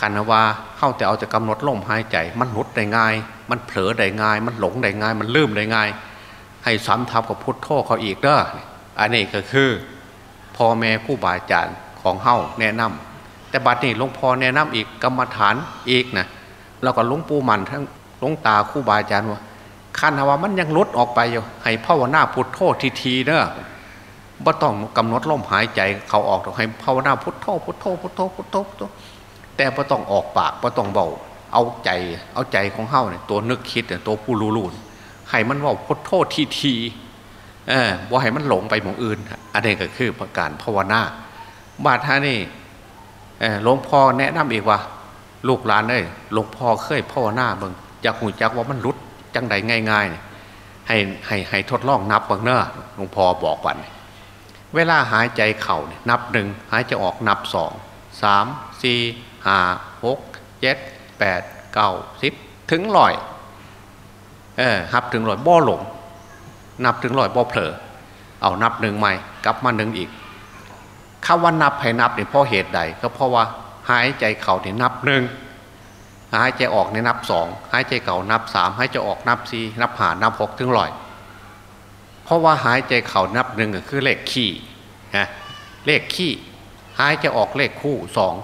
คันว่าเข้าแต่เอาจะกำหนดลมหายใจ มันหลุดได้ง่าย มันเผลอได้ง่าย มันหลงได้ง่าย มันลืมได้ง่าย ให้ซ้ำทับกับพุทโธเขาอีกเด้ออันนี้ก็คือพ่อแม่ผู้บาอาจารย์ของเฮ้าแนะนำแต่บัดนี้หลวงพ่อแนะนำอีกกรรมฐานอีกนะเราก็ลุงปู่มันทั้งลุงตาคู่บาอาจารย์ว่าคันว่ามันยังลดออกไปอยู่ให้ภาวนาพุทโธทีทีเนอะบ่ต้องกำหนดลมหายใจเขาออกต้องให้ภาวนาพุทโธพุทโธพุทโธพุทโธพุทโธ แต่บ่ต้องออกปากบ่ต้องเบาเอาใจเอาใจของเฮ้าเนี่ยตัวนึกคิดเนี่ยตัวผู้รู้ๆให้มันว่าพุทโธทีทีเออบ่ให้มันหลงไปหมองอื่น อันนี้ก็คือประการภาวนาบาท่านี่หลวงพ่อแนะนำอีกว่า ลูกหลานเอ้ยหลวงพ่อเคยพ่อหน้าเบิงอยากหูจักว่ามันรุดจังใดง่ายๆเนี่ยให้ให้ให้ทดลองนับบังเนอะหลวงพ่อบอกวันเวลาหายใจเข่าเนี่ยนับหนึ่งหายใจออกนับสองสามสี่ ห้าหกเจ็ดแปดเก้าสิบถึงลอยเออนับถึงลอยบ่หลง นับถึงลอยบ่เผลอเอานับหนึ่งใหม่กลับมาหนึ่งอีกคำว่านับให้นับเนี่ยเพราะเหตุใด ก็เพราะว่าหายใจเข่าเนี่ยนับหนึ่งหายใจออกในนับสองหายใจเก่านับสามหายใจออกนับสี่นับหานับหกถึงร้อยเพราะว่าหายใจเข่านับหนึ่งคือเลขขี้นะเลขขี้หายใจออกเลขคู่สอง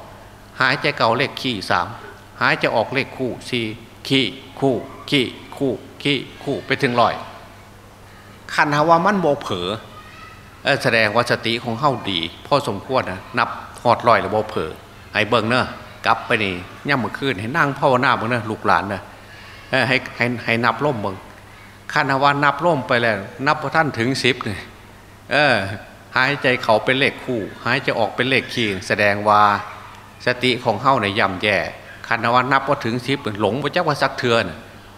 หายใจเก่าเลขขี้สามหายใจออกเลขคู่สี่ขี้คู่ขี้คู่ขี้คู่ไปถึงร้อยคันหาว่ามันโบเผลอแสดงว่าสติของเข้าดีพอสมควรนะนับหอดลอยหรือโบเผลอให้เบิ่งเนอะกลับไปนี่ย่ำมือคืนให้นั่งภาวนาเบิ่งเนอะลูกหลานเนอะให้ให้ให้นับล่มเบิ่งคันหาว่านับล่มไปแล้ว นับพอท่านถึงสิบเนี่ยเออหายใจเขาเป็นเลขคู่ หายใจออกเป็นเลขคีแสดงว่า สติของเข้าในย่ำแย่คันว่านับว่าถึงสิบหลงไปจักว่าสักเทือน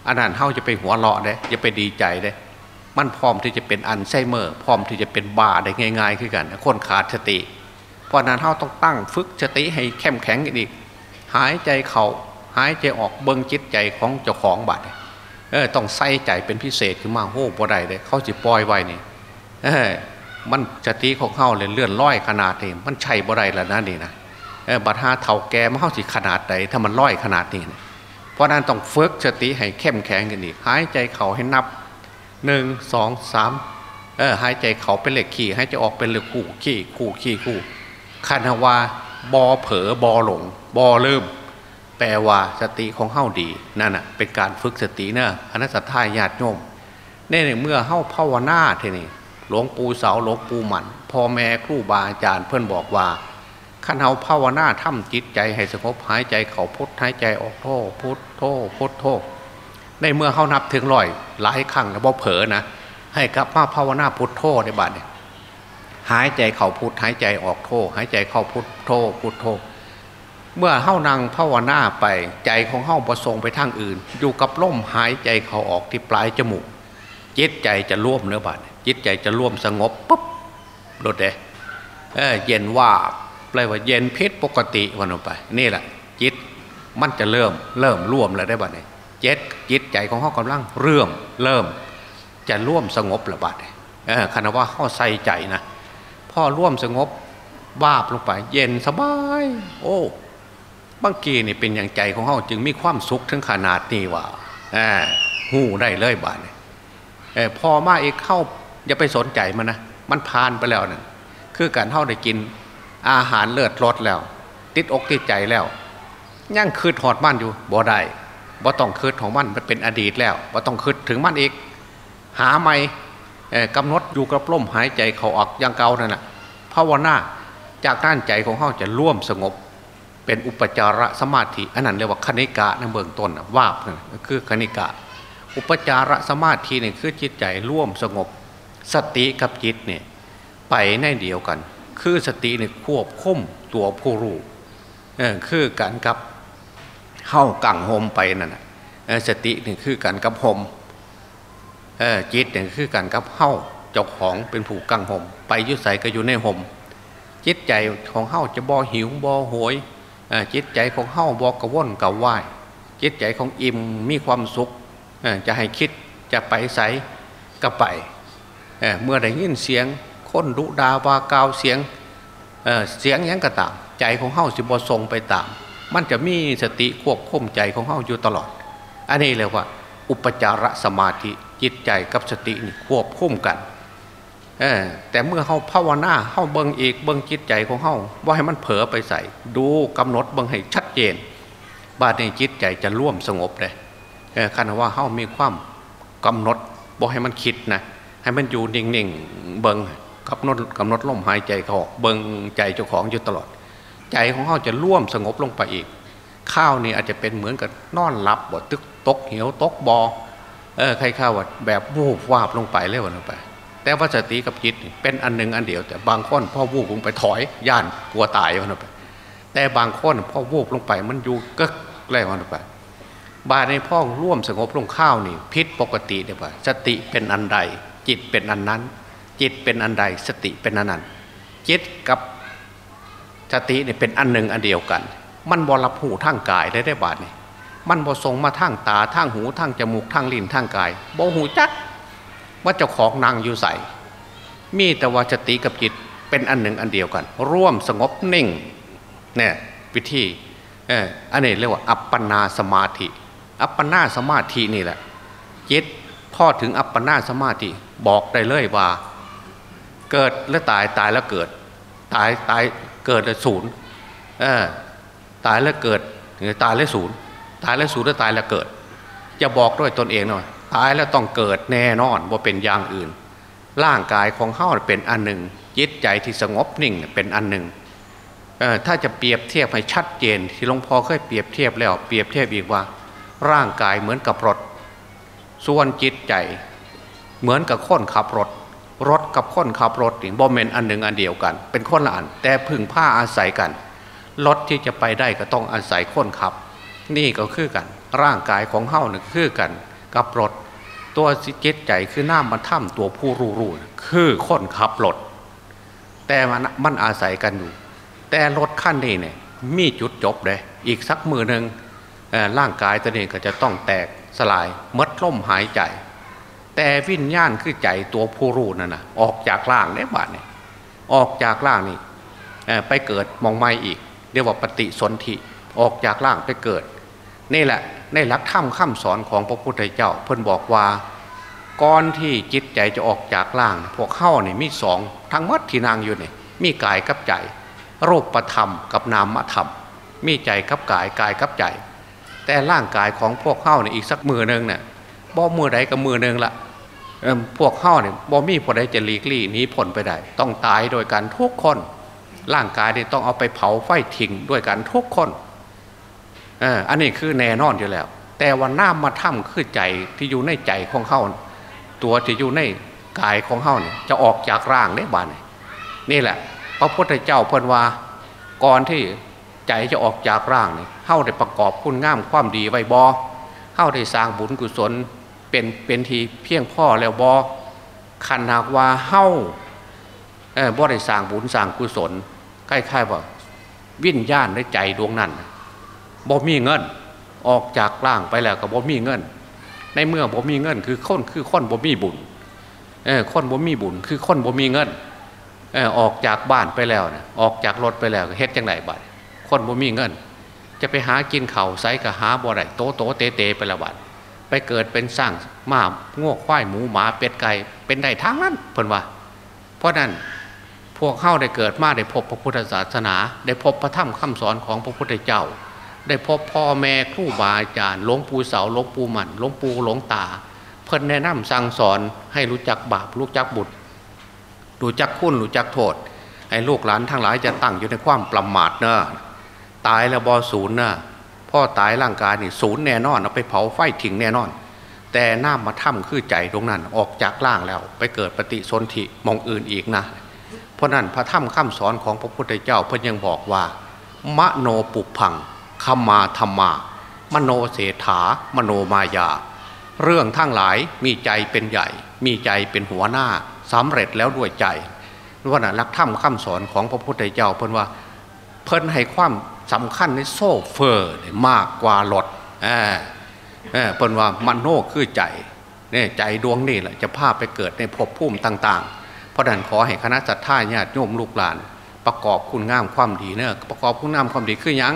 อันนั้นเข้าจะไปหัวเราะได้จะไปดีใจได้ มันพร้อมที่จะเป็นอันไซเมอร์ พร้อมที่จะเป็นบาได้ง่ายๆขึ้นกัน คนขาดสติ เพราะนั้นเข้าต้องตั้งฝึกสติให้เข้มแข็งอีกหายใจเขาหายใจออกเบิ้งจิตใจของเจ้าของบัตรเออต้องใส่ใจเป็นพิเศษขึ้นมาโอ้บ่ได้เลยเขาจะปล่อยไว้นี่เออมันสติของเข้าเลยเลื่อนลอยขนาดนี้มันใช่บ่ได้แล้วนะนี่นะ บัตรหาเท่าแก่มาเข้าสิขนาดไหนถ้ามันลอยขนาดนี้เพราะนั้นต้องเฟิกสติให้เข้มแข็งกันอีกหายใจเข่าให้นับหนึ่งสองสามเออหายใจเขาเป็นเหล็กขี่หายใจออกเป็นเหล็กคู่ขี่คู่ขี่คู่คันวาบอเผลอบอหลงบอลืมแปลว่าสติของเฮ้าดีนั่นน่ะเป็นการฝึกสติเนอะอนัตตาญาติโยมเนี่ยเมื่อเฮ้าภาวนาเท่นี่หลวงปู่เสาหลวงปู่หมันพ่อแม่ครูบาอาจารย์เพื่อนบอกว่า ขันเฮาภาวนาทำจิตใจให้สงบหายใจเขาพุทหายใจออกโทพุทโทพุทโทในเมื่อเขานับถึงร้อยหลายครั้งแล้วบ่เผลอนะให้กลับมาภาวนาพุทโทในบ้านเนี่ยหายใจเขาพุทหายใจออกโทหายใจเข้าพุทโทพุทโทเมื่อเข้านางภาวนาไปใจของเข้าประสงไปทางอื่น อยู่กับล่มหายใจเขาออกที่ปลายจมูกจิตใจจะร่วมเนื้อบาดจิตใจจะร่วมสงบปุ๊บโดเด้เออเย็นว่า แปลว่าเย็นพิษปกติวันออกไป นี่แหละจิตมันจะเริ่มเริ่มร่วมแล้วได้บัดนี้เจ็ดจิตใจของเขากำลังเริ่มเริ่ม จะร่วมสงบระบาดเออคณะว่าข้อใส่ใจนะพ่อร่วมสงบวาบลงไป เย็นสบาย โอ้บางกีนี่เป็นอย่างใจของเขาจึงมีความสุขถึงขนาดนี้ว่าหูได้เลยบาดเอพอมาเอกเข้าอย่าไปสนใจมันนะมันผ่านไปแล้วนะ่ะคือการเข้าได้กิน อาหารเลือดรสแล้ว ติดอกติดใจแล้วย่างคืดหอดมันอยู่บ่ได้บ่ต้องคืดของมันมันเป็นอดีตแล้วบ่ต้องคืดถึงมันอีก หาไม่กำหนดอยู่กับลมหายใจเขาออกอย่างเก่านั่นแหะภาวนาจากด้านใจของเขาจะร่วมสงบ เป็นอุปจารสมาธิอันนั้นเรียกว่าคณิกะในเบื้องต้นว่าคือคณิกะ อุปจารสมาธินี่คือจิตใจร่วมสงบ สติกับจิตเนี่ยไปในเดียวกัน คือสติเนี่ยควบคุมตัวผู้รู้คือการกับเข้ากังหมไปนั่นสติเนี่ยคือการกับหมจิตเนี่ยคือการกับเข้าเจ้าของเป็นผู้กังหมไปยุสัยก็อยู่ในหมจิตใจของเข้าจะบ่หิวบ่โหยจิตใจของเข้าบ่กระว่นกระว่ายจิตใจของอิ่มมีความสุขจะให้คิดจะไปใสก็ไปเมื่อได้ยินเสียง คนดุดาวากาวเสียงเเสียงยังกระตาม ใจของเฮาสิบทรงไปตาม มันจะมีสติควบคุมใจของเฮาอยู่ตลอด อันนี้เรียกว่า อุปจารสมาธิจิตใจกับสตินี่ควบคุมกันแต่เมื่อเฮาภาวนาเฮาเบิงอีกเบิงจิตใจของเฮาว่าให้มันเผลอไปใส่ ดูกำหนดเบิงให้ชัดเจน บาดในจิตใจจะร่วมสงบเลยคันว่าเฮามีความกำหนดบอกให้มันคิดนะให้มันอยู่นิ่งๆเบิง กำหนดกำหนดลมหายใจเขาเบิงใจเจ้าของอยู่ตลอด ใจของเขาจะร่วมสงบลงไปอีก ข้าวนี่อาจจะเป็นเหมือนกับนอนหลับบ่ตึกตกเหี่ยวตกบอเออใครข้าวแบบวูบวาบลงไปเลยวันลงไป แต่ว่าสติกับจิตเป็นอันหนึ่งอันเดียว แต่บางคนพ่อวูบลงไปถอยย่านกลัวตายวันลงไป แต่บางคนพ่อวูบลงไปมันอยู่ก็เลยวันลงไปบาในพ่อร่วมสงบลงข้าวนี่พิษปกติเดี๋ยวสติเป็นอันใด จิตเป็นอันนั้น จิตเป็นอันใดสติเป็นอันนั้นจิตกับสติเนี่ยเป็นอันหนึ่งอันเดียวกัน มันบรับหูทั้งกายได้ได้บาดนี่มันบอทรงมาทั้งตาทั้งหูทั้งจมูกทั้งลิ้นทั้งกายบหูจักว่าเจ้าของนางอยู่ใส่มีแต่ว่าสติกับจิตเป็นอันหนึ่งอันเดียวกัน ร่วมสงบนิ่งเนี่ยวิธีเอออันนี้เรียกว่า อัปปนาสมาธิ อัปปนาสมาธินี่แหละจิตพ่อถึงอัปปนาสมาธิบอกได้เลยว่า เกิดแล้วตายตายแล้วเกิด ตายตายเกิดแล้วศูนย์ตายแล้วเกิดตายแล้วศูนย์ตายแล้วศูนย์แล้วตายแล้วเกิด จะบอกด้วยตนเองหน่อยตายแล้วต้องเกิดแน่นอนว่าเป็นอย่างอื่น ร่างกายของเฮาเป็นอันหนึ่งจิตใจที่สงบนิ่งเป็นอันหนึ่งถ้าจะเปรียบเทียบให้ชัดเจน ที่หลวงพ่อเคยเปรียบเทียบแล้วเปรียบเทียบอีกว่า ร่างกายเหมือนกับรถ ส่วนจิตใจเหมือนกับคนขับรถ รถกับคนขับรถนี่บอมเมนอันหนึ่งอันเดียวกัน เป็นคนละอัน แต่พึ่งผ้าอาศัยกันรถที่จะไปได้ก็ต้องอาศัยคนขับ นี่ก็คือกัน ร่างกายของเฮ้านี่คือกัน กับรถ ตัวจิตใจคือหน้ามันถ้ำตัวผู้รู้รู้คือคนขับรถแต่มันมันอาศัยกันอยู่ แต่รถขั้นนี้เนี่ยมีจุดจบเลยอีกสักมือหนึ่งร่างกายตัวนี้ก็จะต้องแตกสลายมดล่มหายใจ แต่วิญญาณคือใจตัวผู้รู้นั่นนะออกจากร่างได้บาดเนี่ยออกจากร่างนี่ไปเกิดมองไม่อีก เรียกว่าปฏิสนธิออกจากร่างไปเกิด นี่แหละในหลักธรรมคำสอนของพระพุทธเจ้า เพิ่นบอกว่าก่อนที่จิตใจจะออกจากร่าง พวกเข้าเนี่ยมีสองทั้งมัดที่นางอยู่เนี่ยมีกายกับใจรูปธรรมกับนามธรรม มีใจกับกายกายกับใจ แต่ร่างกายของพวกเข้าเนี่ยอีกสักมือหนึ่งเนี่ยบ่มือใดกับมือหนึ่งละ พวกเข้าเนี่ยบ่มีผู้ใดจะหลีกลี่นี้ผลไปได้ ต้องตายโดยการทุกคน ร่างกายเนี่ต้องเอาไปเผาไฟทิ้งด้วยกันทุกคนอันนี้คือแน่นอนอยู่แล้ว แต่ว่าน้ามาถ้ำคือใจที่อยู่ในใจของเข้าตัวที่อยู่ในกายของเข้าเนี่ยจะออกจากร่างได้บ้านนี่แหละ พระพุทธเจ้าเพิ่นว่าก่อนที่ใจจะออกจากร่างเนี่ยเข้าได้ประกอบคุณงามความดีไว้บอเข้าได้สร้างบุญกุศล เป็นเป็นทีเพียงพ่อแล้วบอขันหากว่าเข้าบ่ได้สร้างบุญสร้างกุศลใกล้ๆว่าวิญญาณในใจดวงนั้นบ่มีเงินออกจากร่างไปแล้วก็บ่มีเงิน ในเมื่อบ่มีเงิน คือคนคือคนบ่มีบุญเออคนบ่มีบุญ คือคนบ่มีเงินออกจากบ้านไปแล้วนะออกจากรถไปแล้วเฮ็ดจังไรบัดคนบ่มีเงิน จะไปหากินเข่าไซกับหาบ่ได้โตโตเตเตไปละบัด ไปเกิดเป็นสร้างมาง่วควายหมูหมาเป็ดไก่เป็นได้ทั้งนั้นเพิ่นว่า เพราะนั้นพวกเข้าได้เกิดมาได้พบพระพุทธศาสนา ได้พบพระธรรมคำสอนของพระพุทธเจ้า ได้พบพ่อแม่ครูบาอาจารย์หลวงปู่เสาหลวงปู่มันหลวงปู่หลวงตา เพิ่นแนะนำสั่งสอนให้รู้จักบาปรู้จักบุตรรู้จักคุณรู้จักโทษให้ลูกหลานทั้งหลายจะตั้งอยู่ในความประมาทเนอะตายแล้วบอศูนย์นะ พ่อตายร่างกายนี่ศูนย์แน่นอนเอาไปเผาไฟทิ้งแน่นอน แต่หน้ามาถ้ำคือใจตรงนั้นออกจากร่างแล้ว ไปเกิดปฏิสนธิมองอื่นอีกนะ เพราะนั้นพระถ้ำคำสอนของพระพุทธเจ้าเพิ่นยังบอกว่ามโนปุพังขมาธรรมา มโนเศรษฐามโนมายา เรื่องทั้งหลายมีใจเป็นใหญ่ มีใจเป็นหัวหน้าสำเร็จแล้วด้วยใจว่านะลักธรรมคำสอนของพระพุทธเจ้าเพิ่นว่า เพิ่นให้ความ สำคัญในโซ่เฟอร์มากกว่ารถเออเพิ่นว่ามันโนคือใจเนี่ยใจดวงนี่แหละจะพาไปเกิดในภพภูมิต่าง ๆ เพราะนั้นขอให้คณะจัตตาญาติโยมลูกหลาน ประกอบคุณงามความดีเนอะประกอบคุณงามความดีคือยัง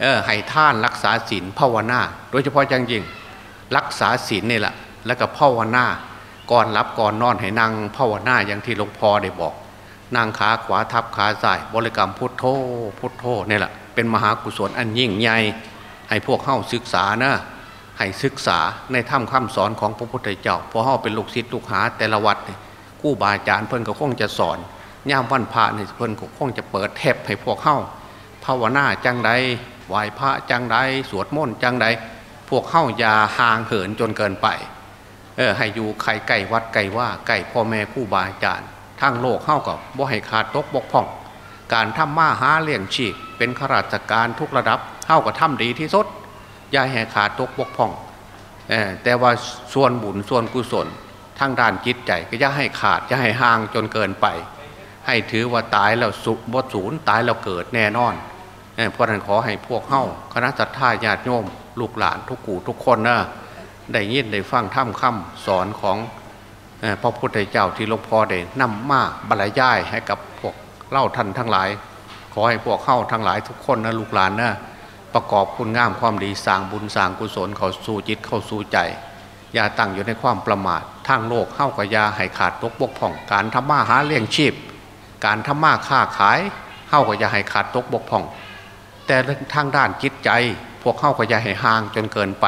เออให้ท่านรักษาศีลภาวนา โดยเฉพาะอย่างยิ่ง รักษาศีลนี่แหละแล้วก็ภาวนาก่อนรับก่อนนอนให้นั่งภาวนาอย่างที่หลวงพ่อได้บอกนั่งขาขวาทับขาซ้ายบริกรรมพุทโธพุทโธนี่แหละ เป็นมหากุศลอันยิ่งใหญ่ให้พวกเข้าศึกษานะให้ศึกษาในถ้ำคำสอนของพระพุทธเจ้าพอเข้าเป็นลูกศิษย์ลูกหาแต่ละวัดกู้บาอาจารย์เพิ่นก็คงจะสอนย่ามวันพระเนี่ยเพิ่นก็คงจะเปิดเทปให้พวกเข้าภาวนาจังใดไหวพระจังใดสวดมนต์จังใดพวกเข้าอย่าห่างเหินจนเกินไปเออให้อยู่ใครไก่วัดไก่ว่าไก่พ่อแม่ผู้บาอาจารย์ทางโลกเข้ากับบ่ให้ขาดตกบกพร่อง การทำมาหาเลี้ยงชีพ เป็นข้าราชการทุกระดับเข้ากับทำดีที่สุดอย่าให้ขาดตกบกพร่องแต่ว่าส่วนบุญส่วนกุศลทางด้านจิตใจก็อย่าให้ขาดอย่าให้ห่างจนเกินไป ให้ถือว่าตายแล้วสุบศูนย์ตายแล้วเกิดแน่นอนเพราะนั้นขอให้พวกเข้าคณะจัตตาญาติโยม ลูกหลานทุกกูทุกคนนะได้ยินได้ฟังถ้ำค่ำสอนของพระพุทธเจ้าที่หลวงพ่อได้นำมาบรรยายให้กับพวกเล่าท่านทั้งหลาย ขอให้พวกเข้าทั้งหลายทุกคนนะลูกหลานนะประกอบคุณงามความดีสร้างบุญสร้างกุศลเขาสู่จิตเข้าสู่ใจ อย่าตั้งอยู่ในความประมาททางโลกเข้ากับยาให้ขาดตกบกพ่อง การทำมาหาเลี้ยงชีพ การทำมาค้าขายเข้ากับยาให้ขาดตกบกพ่อง แต่ทางด้านจิตใจ พวกเข้ากับยาให้ห่างจนเกินไป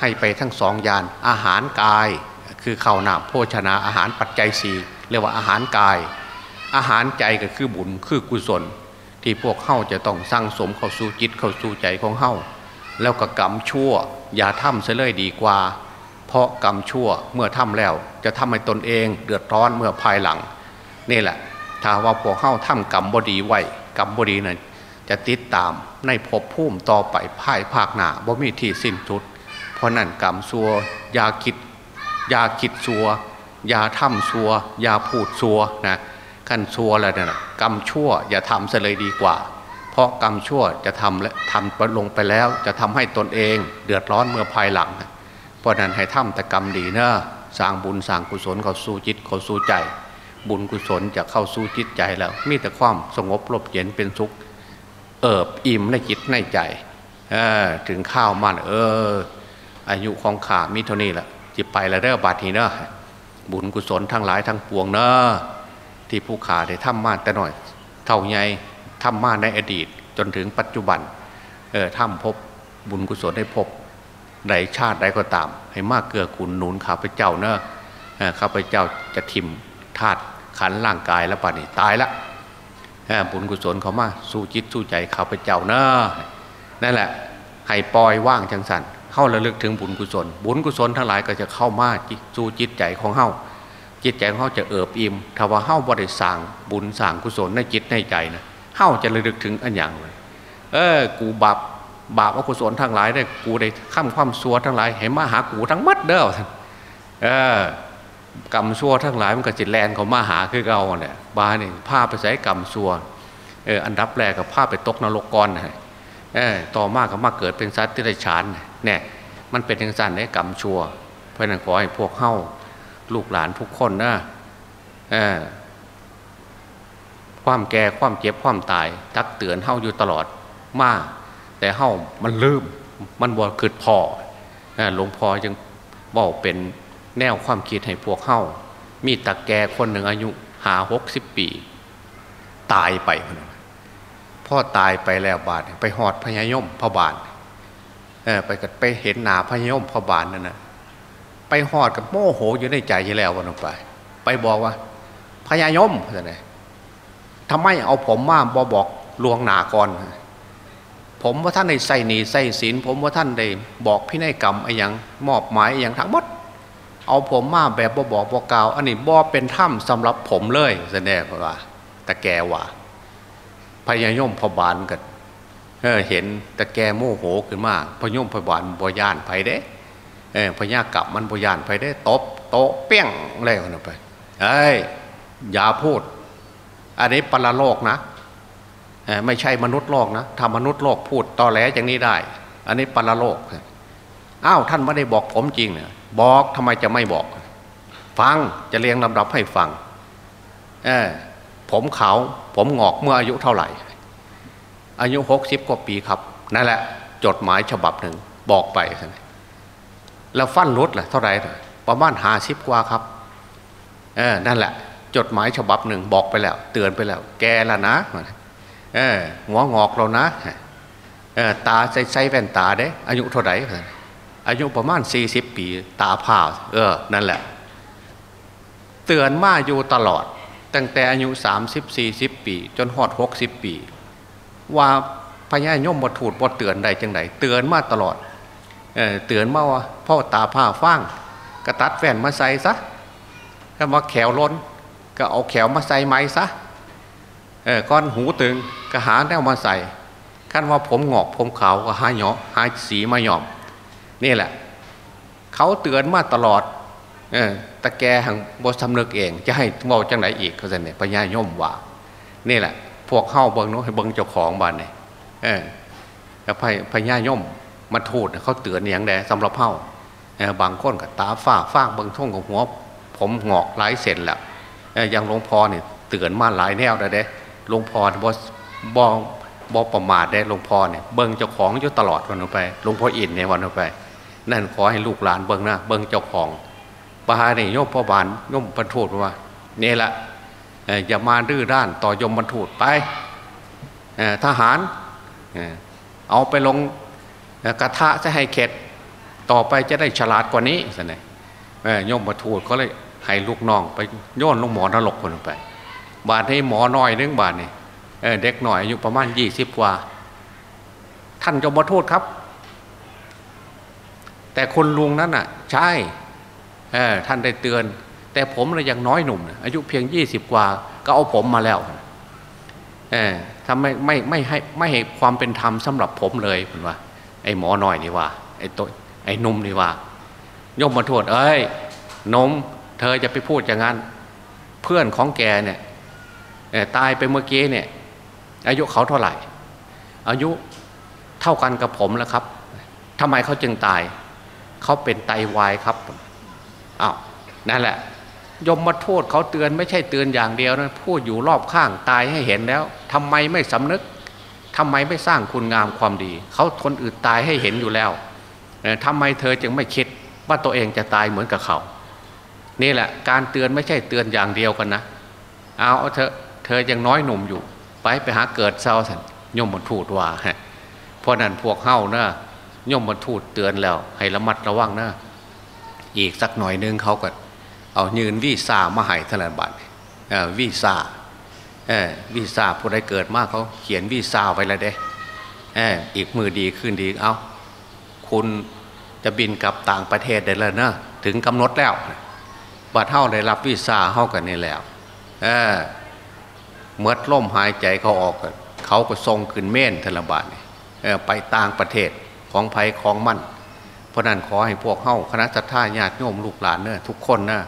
ให้ไปทั้งสองยานอาหารกาย คือข้าวหนามโภชนาอาหารปัจจัยสี่เรียกว่าอาหารกาย อาหารใจก็คือบุญคือกุศล ที่พวกเข้าจะต้องสร้างสมเข้าสู่จิตเข้าสู่ใจของเข้าแล้วก็กรรมชั่ว อย่าทำเสียเลยดีกว่า เพราะกรรมชั่วเมื่อทำแล้ว จะทำให้ตนเองเดือดร้อนเมื่อภายหลัง นี่แหละ ถ้าว่าพวกเข้าทำกรรมบดีไว้กรรมบดีนั้นจะติดตามในภพภูมิต่อไปภายภาคหน้าบ่มีที่สิ้นสุด เพราะนั่นกรรมซัวอย่าคิดอย่าคิดซัวอย่าทำซัวอย่าพูดซัวนะ ขั้นซัวแล้วเนี่ยกรรมชั่วอย่าทำเสียเลยดีกว่า เพราะกรรมชั่วจะทำและทำลงไปแล้ว จะทำให้ตนเอง เดือดร้อนเมื่อภายหลัง เพราะนั้นให้ทำแต่กรรมดีเนอะสร้างบุญสร้างกุศลเข้าสู่จิตเข้าสู่ใจ บุญกุศลจะเข้าสู่จิตใจแล้ว มีแต่ความสงบรบเย็นเป็นสุข เอิบอิ่มในจิตในใจอถึงข้าวมันเออ อายุของขามิเท่านี้แหละจิไปแล้วเด้อบาดทีเนอะบุญกุศลทั้งหลายทั้งปวงเนอะ ที่ผู้ขาได้ทำมาแต่หน่อย เท่าไงทำมาในอดีตจนถึงปัจจุบันเออทำพบบุญกุศลได้พบใดชาติใดก็ตาม ให้มากเกือกุลหนุนข้าพเจ้าเนอะเอข้าพเจ้าจะทิมธาตุขันร่างกายแล้วป่านนี้ตายละบุญกุศลเขามาสู้จิตสู้ใจข้าพเจ้าเนอะนั่นแหละให้ปล่อยว่างจังสันเข้าระลึกถึงบุญกุศล บุญกุศลทั้งหลายก็จะเข้ามาสู่จิตใจของเฮา จิตใจของเฮาจะเอิบอิ่มถ้าว่าเฮาบ่ได้สร้างบุญสร้างกุศลในจิตในใจนะเฮาจะระลึกถึงอันอย่างเลยเออ กูบาปบาปอกุศลทั้งหลายได้กูได้ข้ามความซัวทั้งหลายให้มาหากูทั้งมัดเด้อเออกรรมซัวทั้งหลายมันก็จิตแลนเขามาหาคือเราเนี่ยบาเนี่ยผ้าไปใส่กรรมซัวเอออันดับแรกกับผ้าไปตกนรกก่อนนะเออต่อมาก็มาเกิดเป็นสัตว์ที่ไรฉานเนี่ยมันเป็นอย่างสั้นในกรรมชัวเพราะนั้นขอให้พวกเข้า ลูกหลานทุกคนนะความแก่ความเจ็บความตาย ตักเตือนเข้าอยู่ตลอดมากแต่เข้ามันลืม มันบ่คืดพอหลวงพ่อยังบอกเป็นแนวความคิดให้พวกเข้ามีตะแก่คนหนึ่งอายุหาหกสิบปี ตายไปพ่อตายไปแล้วบาทไปหอดพญายมพระบาทไปกับไปเห็นหนาพญายมพระบาทนั่นนะ ไปหอดกับโมโหอยู่ในใจอยี่แล้ววันออกไป ไปบอกว่าพญายมอะไรทำไมเอาผมมาบอบอกลวงหนาก่อน ผมว่าท่านในใส่หนีใส่ศีลผมว่าท่านได้บอกพินัยกรรมไอ้ยังมอบหมายอย่างทั้งหมดเอาผมมาแบบบอบอกบอกกล่าว อันนี้บอเป็นถ้ำสำหรับผมเลยแสดงว่าแต่แกว่าพญายมพบาลกันเห็นแต่แกโมโหขึ้นมากพญยมพบาลบอยานไปเด้ เออพญากลับมันบอยานไปได้ตบโตเปี้ยงเลยคนไปเอ้ยอย่าพูด อันนี้ปรโลกนะไม่ใช่มนุษย์โลกนะถ้ามนุษย์โลกพูดตอแหลอย่างนี้ได้ อันนี้ปรโลกอ้าวท่านไม่ได้บอกผมจริงเนี่ยบอกทำไมจะไม่บอก ฟังจะเรียงลำดับให้ฟังเออผมขาวผมงอกเมื่ออายุเท่าไหร่ อายุหกสิบกว่าปีครับนั่นแหละ จดหมายฉบับหนึ่งบอกไป แล้วฟันรถแหละเท่าไหร่ประมาณหาสิบกว่าครับเออนั่นแหละ จดหมายฉบับหนึ่งบอกไปแล้ว เตือนไปแล้ว แกละนะเออหัวงอกเรานะเออตาใส่ใส่แว่นตาเด้ อายุเท่าไหร่อายุประมาณสี่สิบปี ตาผ่าเออ นั่นแหละ เตือนมาอยู่ตลอด ตั้งแต่อายุสามสิบสี่สิบปี จนหอดหกสิบปี ว่าพญายมบถูดบเตือนใดจังไดเตือนมาตลอด เเตือนมาว่าพ่อตาผ้าฟางกระตัดแว่นมาใส่ซะถ้ามาแขวล้น ก็เอาแขวมาใส่ไม้ซะก้อนหูตึงก็หาแนวมาใส่ขั้นว่าผมหงอกผมขาวก็หาหยอหาสีมาหยอม นี่แหละ เขาเตือนมาตลอดอตะแกหังบสำนึกเอง จะให้เบาจังไหนอีกเขาจะเนี่ยพญายมว่า นี่แหละ พวกเข้าเบิ้งน้องให้เบิ้งเจ้าของบ้านเนี่ยเออแล้วพญายม มาทูดเขาเตือนอย่างใดสำหรับเข้าบางคนกับตาฝ้าฟ้างบางช่วงของหัว ผมหงอกหลายเซนแล้วอย่างหลวงพ่อเนี่ยเตือนมาหลายแนวแล้วเด้หลวงพ่อบอบอบอประมาทได้หลวงพ่อเนี่ยเบิ้งเจ้าของอยู่ตลอดวันออกไปหลวงพ่ออินเนี่ยวันออกไป นั่นขอให้ลูกหลานเบิ้งนะเบิ้งเจ้าของปาเนี่ยโยมพ่อบานโยมบรรทุดว่านี่แหละอย่ามาดื้อด้านต่อยมบรรทุดไปทหารเอาไปลง กระทะจะให้เข็ดต่อไปจะได้ฉลาดกว่านี้สินะโยมบรรทุดก็เลยให้ลูกน้องไปโยนลงหมอนรกคนไป บาทให้หมอน้อยนึงบาทนี่เด็กหน่อยอายุประมาณยี่สิบกว่า ท่านจะมาโทษครับ แต่คนลุงนั้นอะ ใช่ท่านได้เตือน แต่ผมเลยยังน้อยหนุ่ม อายุเพียงยี่สิบกว่า ก็เอาผมมาแล้วทำไม่ไม่ไม่ให้ไม่ให้ความเป็นธรรมสำหรับผมเลยผมว่า ไอ้หมอหน่อยนี่ว่า ไอ้ตัวไอ้นุ่มนี่ว่ายกมาโทษ เอ้ยนม เธอจะไปพูดอย่างนั้น เพื่อนของแกเนี่ยตายไปเมื่อกี้เนี่ย อายุเขาเท่าไหร่ อายุเท่ากันกับผมแล้วครับทำไมเขาจึงตาย เขาเป็นไตาวายครับอ้าวนั่นแหละยมมาโทษเขาเตือนไม่ใช่เตือนอย่างเดียวนะพูดอยู่รอบข้างตายให้เห็นแล้วทำไมไม่สำนึก ทำไมไม่สร้างคุณงามความดี เขาคนอื่นตายให้เห็นอยู่แล้วทำไมเธอจึงไม่คิดว่าตัวเองจะตายเหมือนกับเขา นี่แหละ การเตือนไม่ใช่เตือนอย่างเดียวกันนะ เอาเธอเธอยังน้อยหนุ่มอยู่ ไปไปหาเกิดเศร้าสันยมบรรทูดว่าเพราะนั้นพวกเฮ้านะยมบรรทูดเตือนแล้ว ให้ระมัดระวังนะอีกสักหน่อยนึงเขาก็เอายืนวีซ่ามาให้ธนบัตรวีซ่า วีซ่าผู้ใดเกิดมากเขาเขียนวีซ่าไปแล้วเด้อีกมือดีขึ้นดีเอาคุณจะบินกลับต่างประเทศได้แล้วนะถึงกำหนดแล้วบัตรเท่าได้รับวีซ่าเข้ากันนี่แล้วเมื่อล่มหายใจเขาออก เขาก็ทรงขึ้นเม่นธนบัตรไปต่างประเทศของภัยของมั่น เพราะนั้นขอให้พวกเข้าคณะสัตยาญาติโยมลูกหลานเนอะทุกคนนะ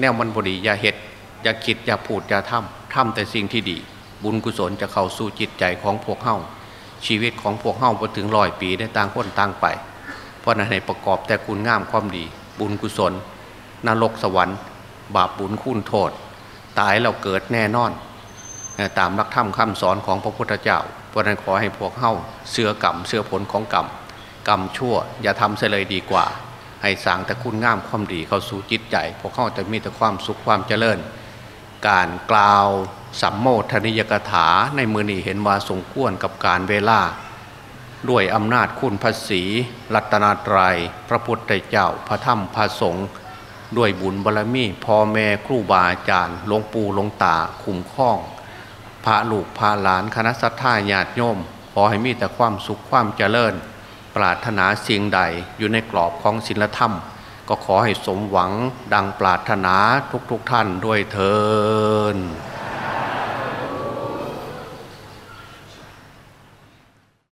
แนวมันบดียาเหตุ อย่าคิดอย่าพูดอย่าทำทำแต่สิ่งที่ดี บุญกุศลจะเข้าสู่จิตใจของพวกเข้าชีวิตของพวกเข้าพอถึงร้อยปีได้ต่างคนต่างไป เพราะนั้นให้ประกอบแต่คุณงามความดี บุญกุศลนรกสวรรค์ บาปบุญคุณโทษ ตายเราเกิดแน่นอน ตามรักธรรมคำสอนของพระพุทธเจ้าเพราะนั้นขอให้พวกเข้าเสือกรรมเสือผลของกรรมกรรมชั่ว อย่าทำเสียเลยดีกว่า ให้สร้างแต่คุณงามความดีเข้าสู่จิตใจพวกเข้าจะมีแต่ความสุขความเจริญ การกล่าวสัมโมทนิยกถาในมือนี้เห็นว่าสมควรกับการเวลา ด้วยอำนาจคุณภาษีรัตนาตรยัย พระพุทธเจ้าพระธรรมพระสงฆ์ด้วยบุญบารรมีพ่อแม่ครูบาอาจารย์หลวงปู่หลวงตาคุ้มครอง พระลูกพระหลานคณะสัตยาญาติโยม ขอให้มีแต่ความสุขความเจริญ ปรารถนาสิ่งใดอยู่ในกรอบของศีลธรรม ก็ขอให้สมหวังดังปรารถนาทุกๆทท่านด้วยเทอ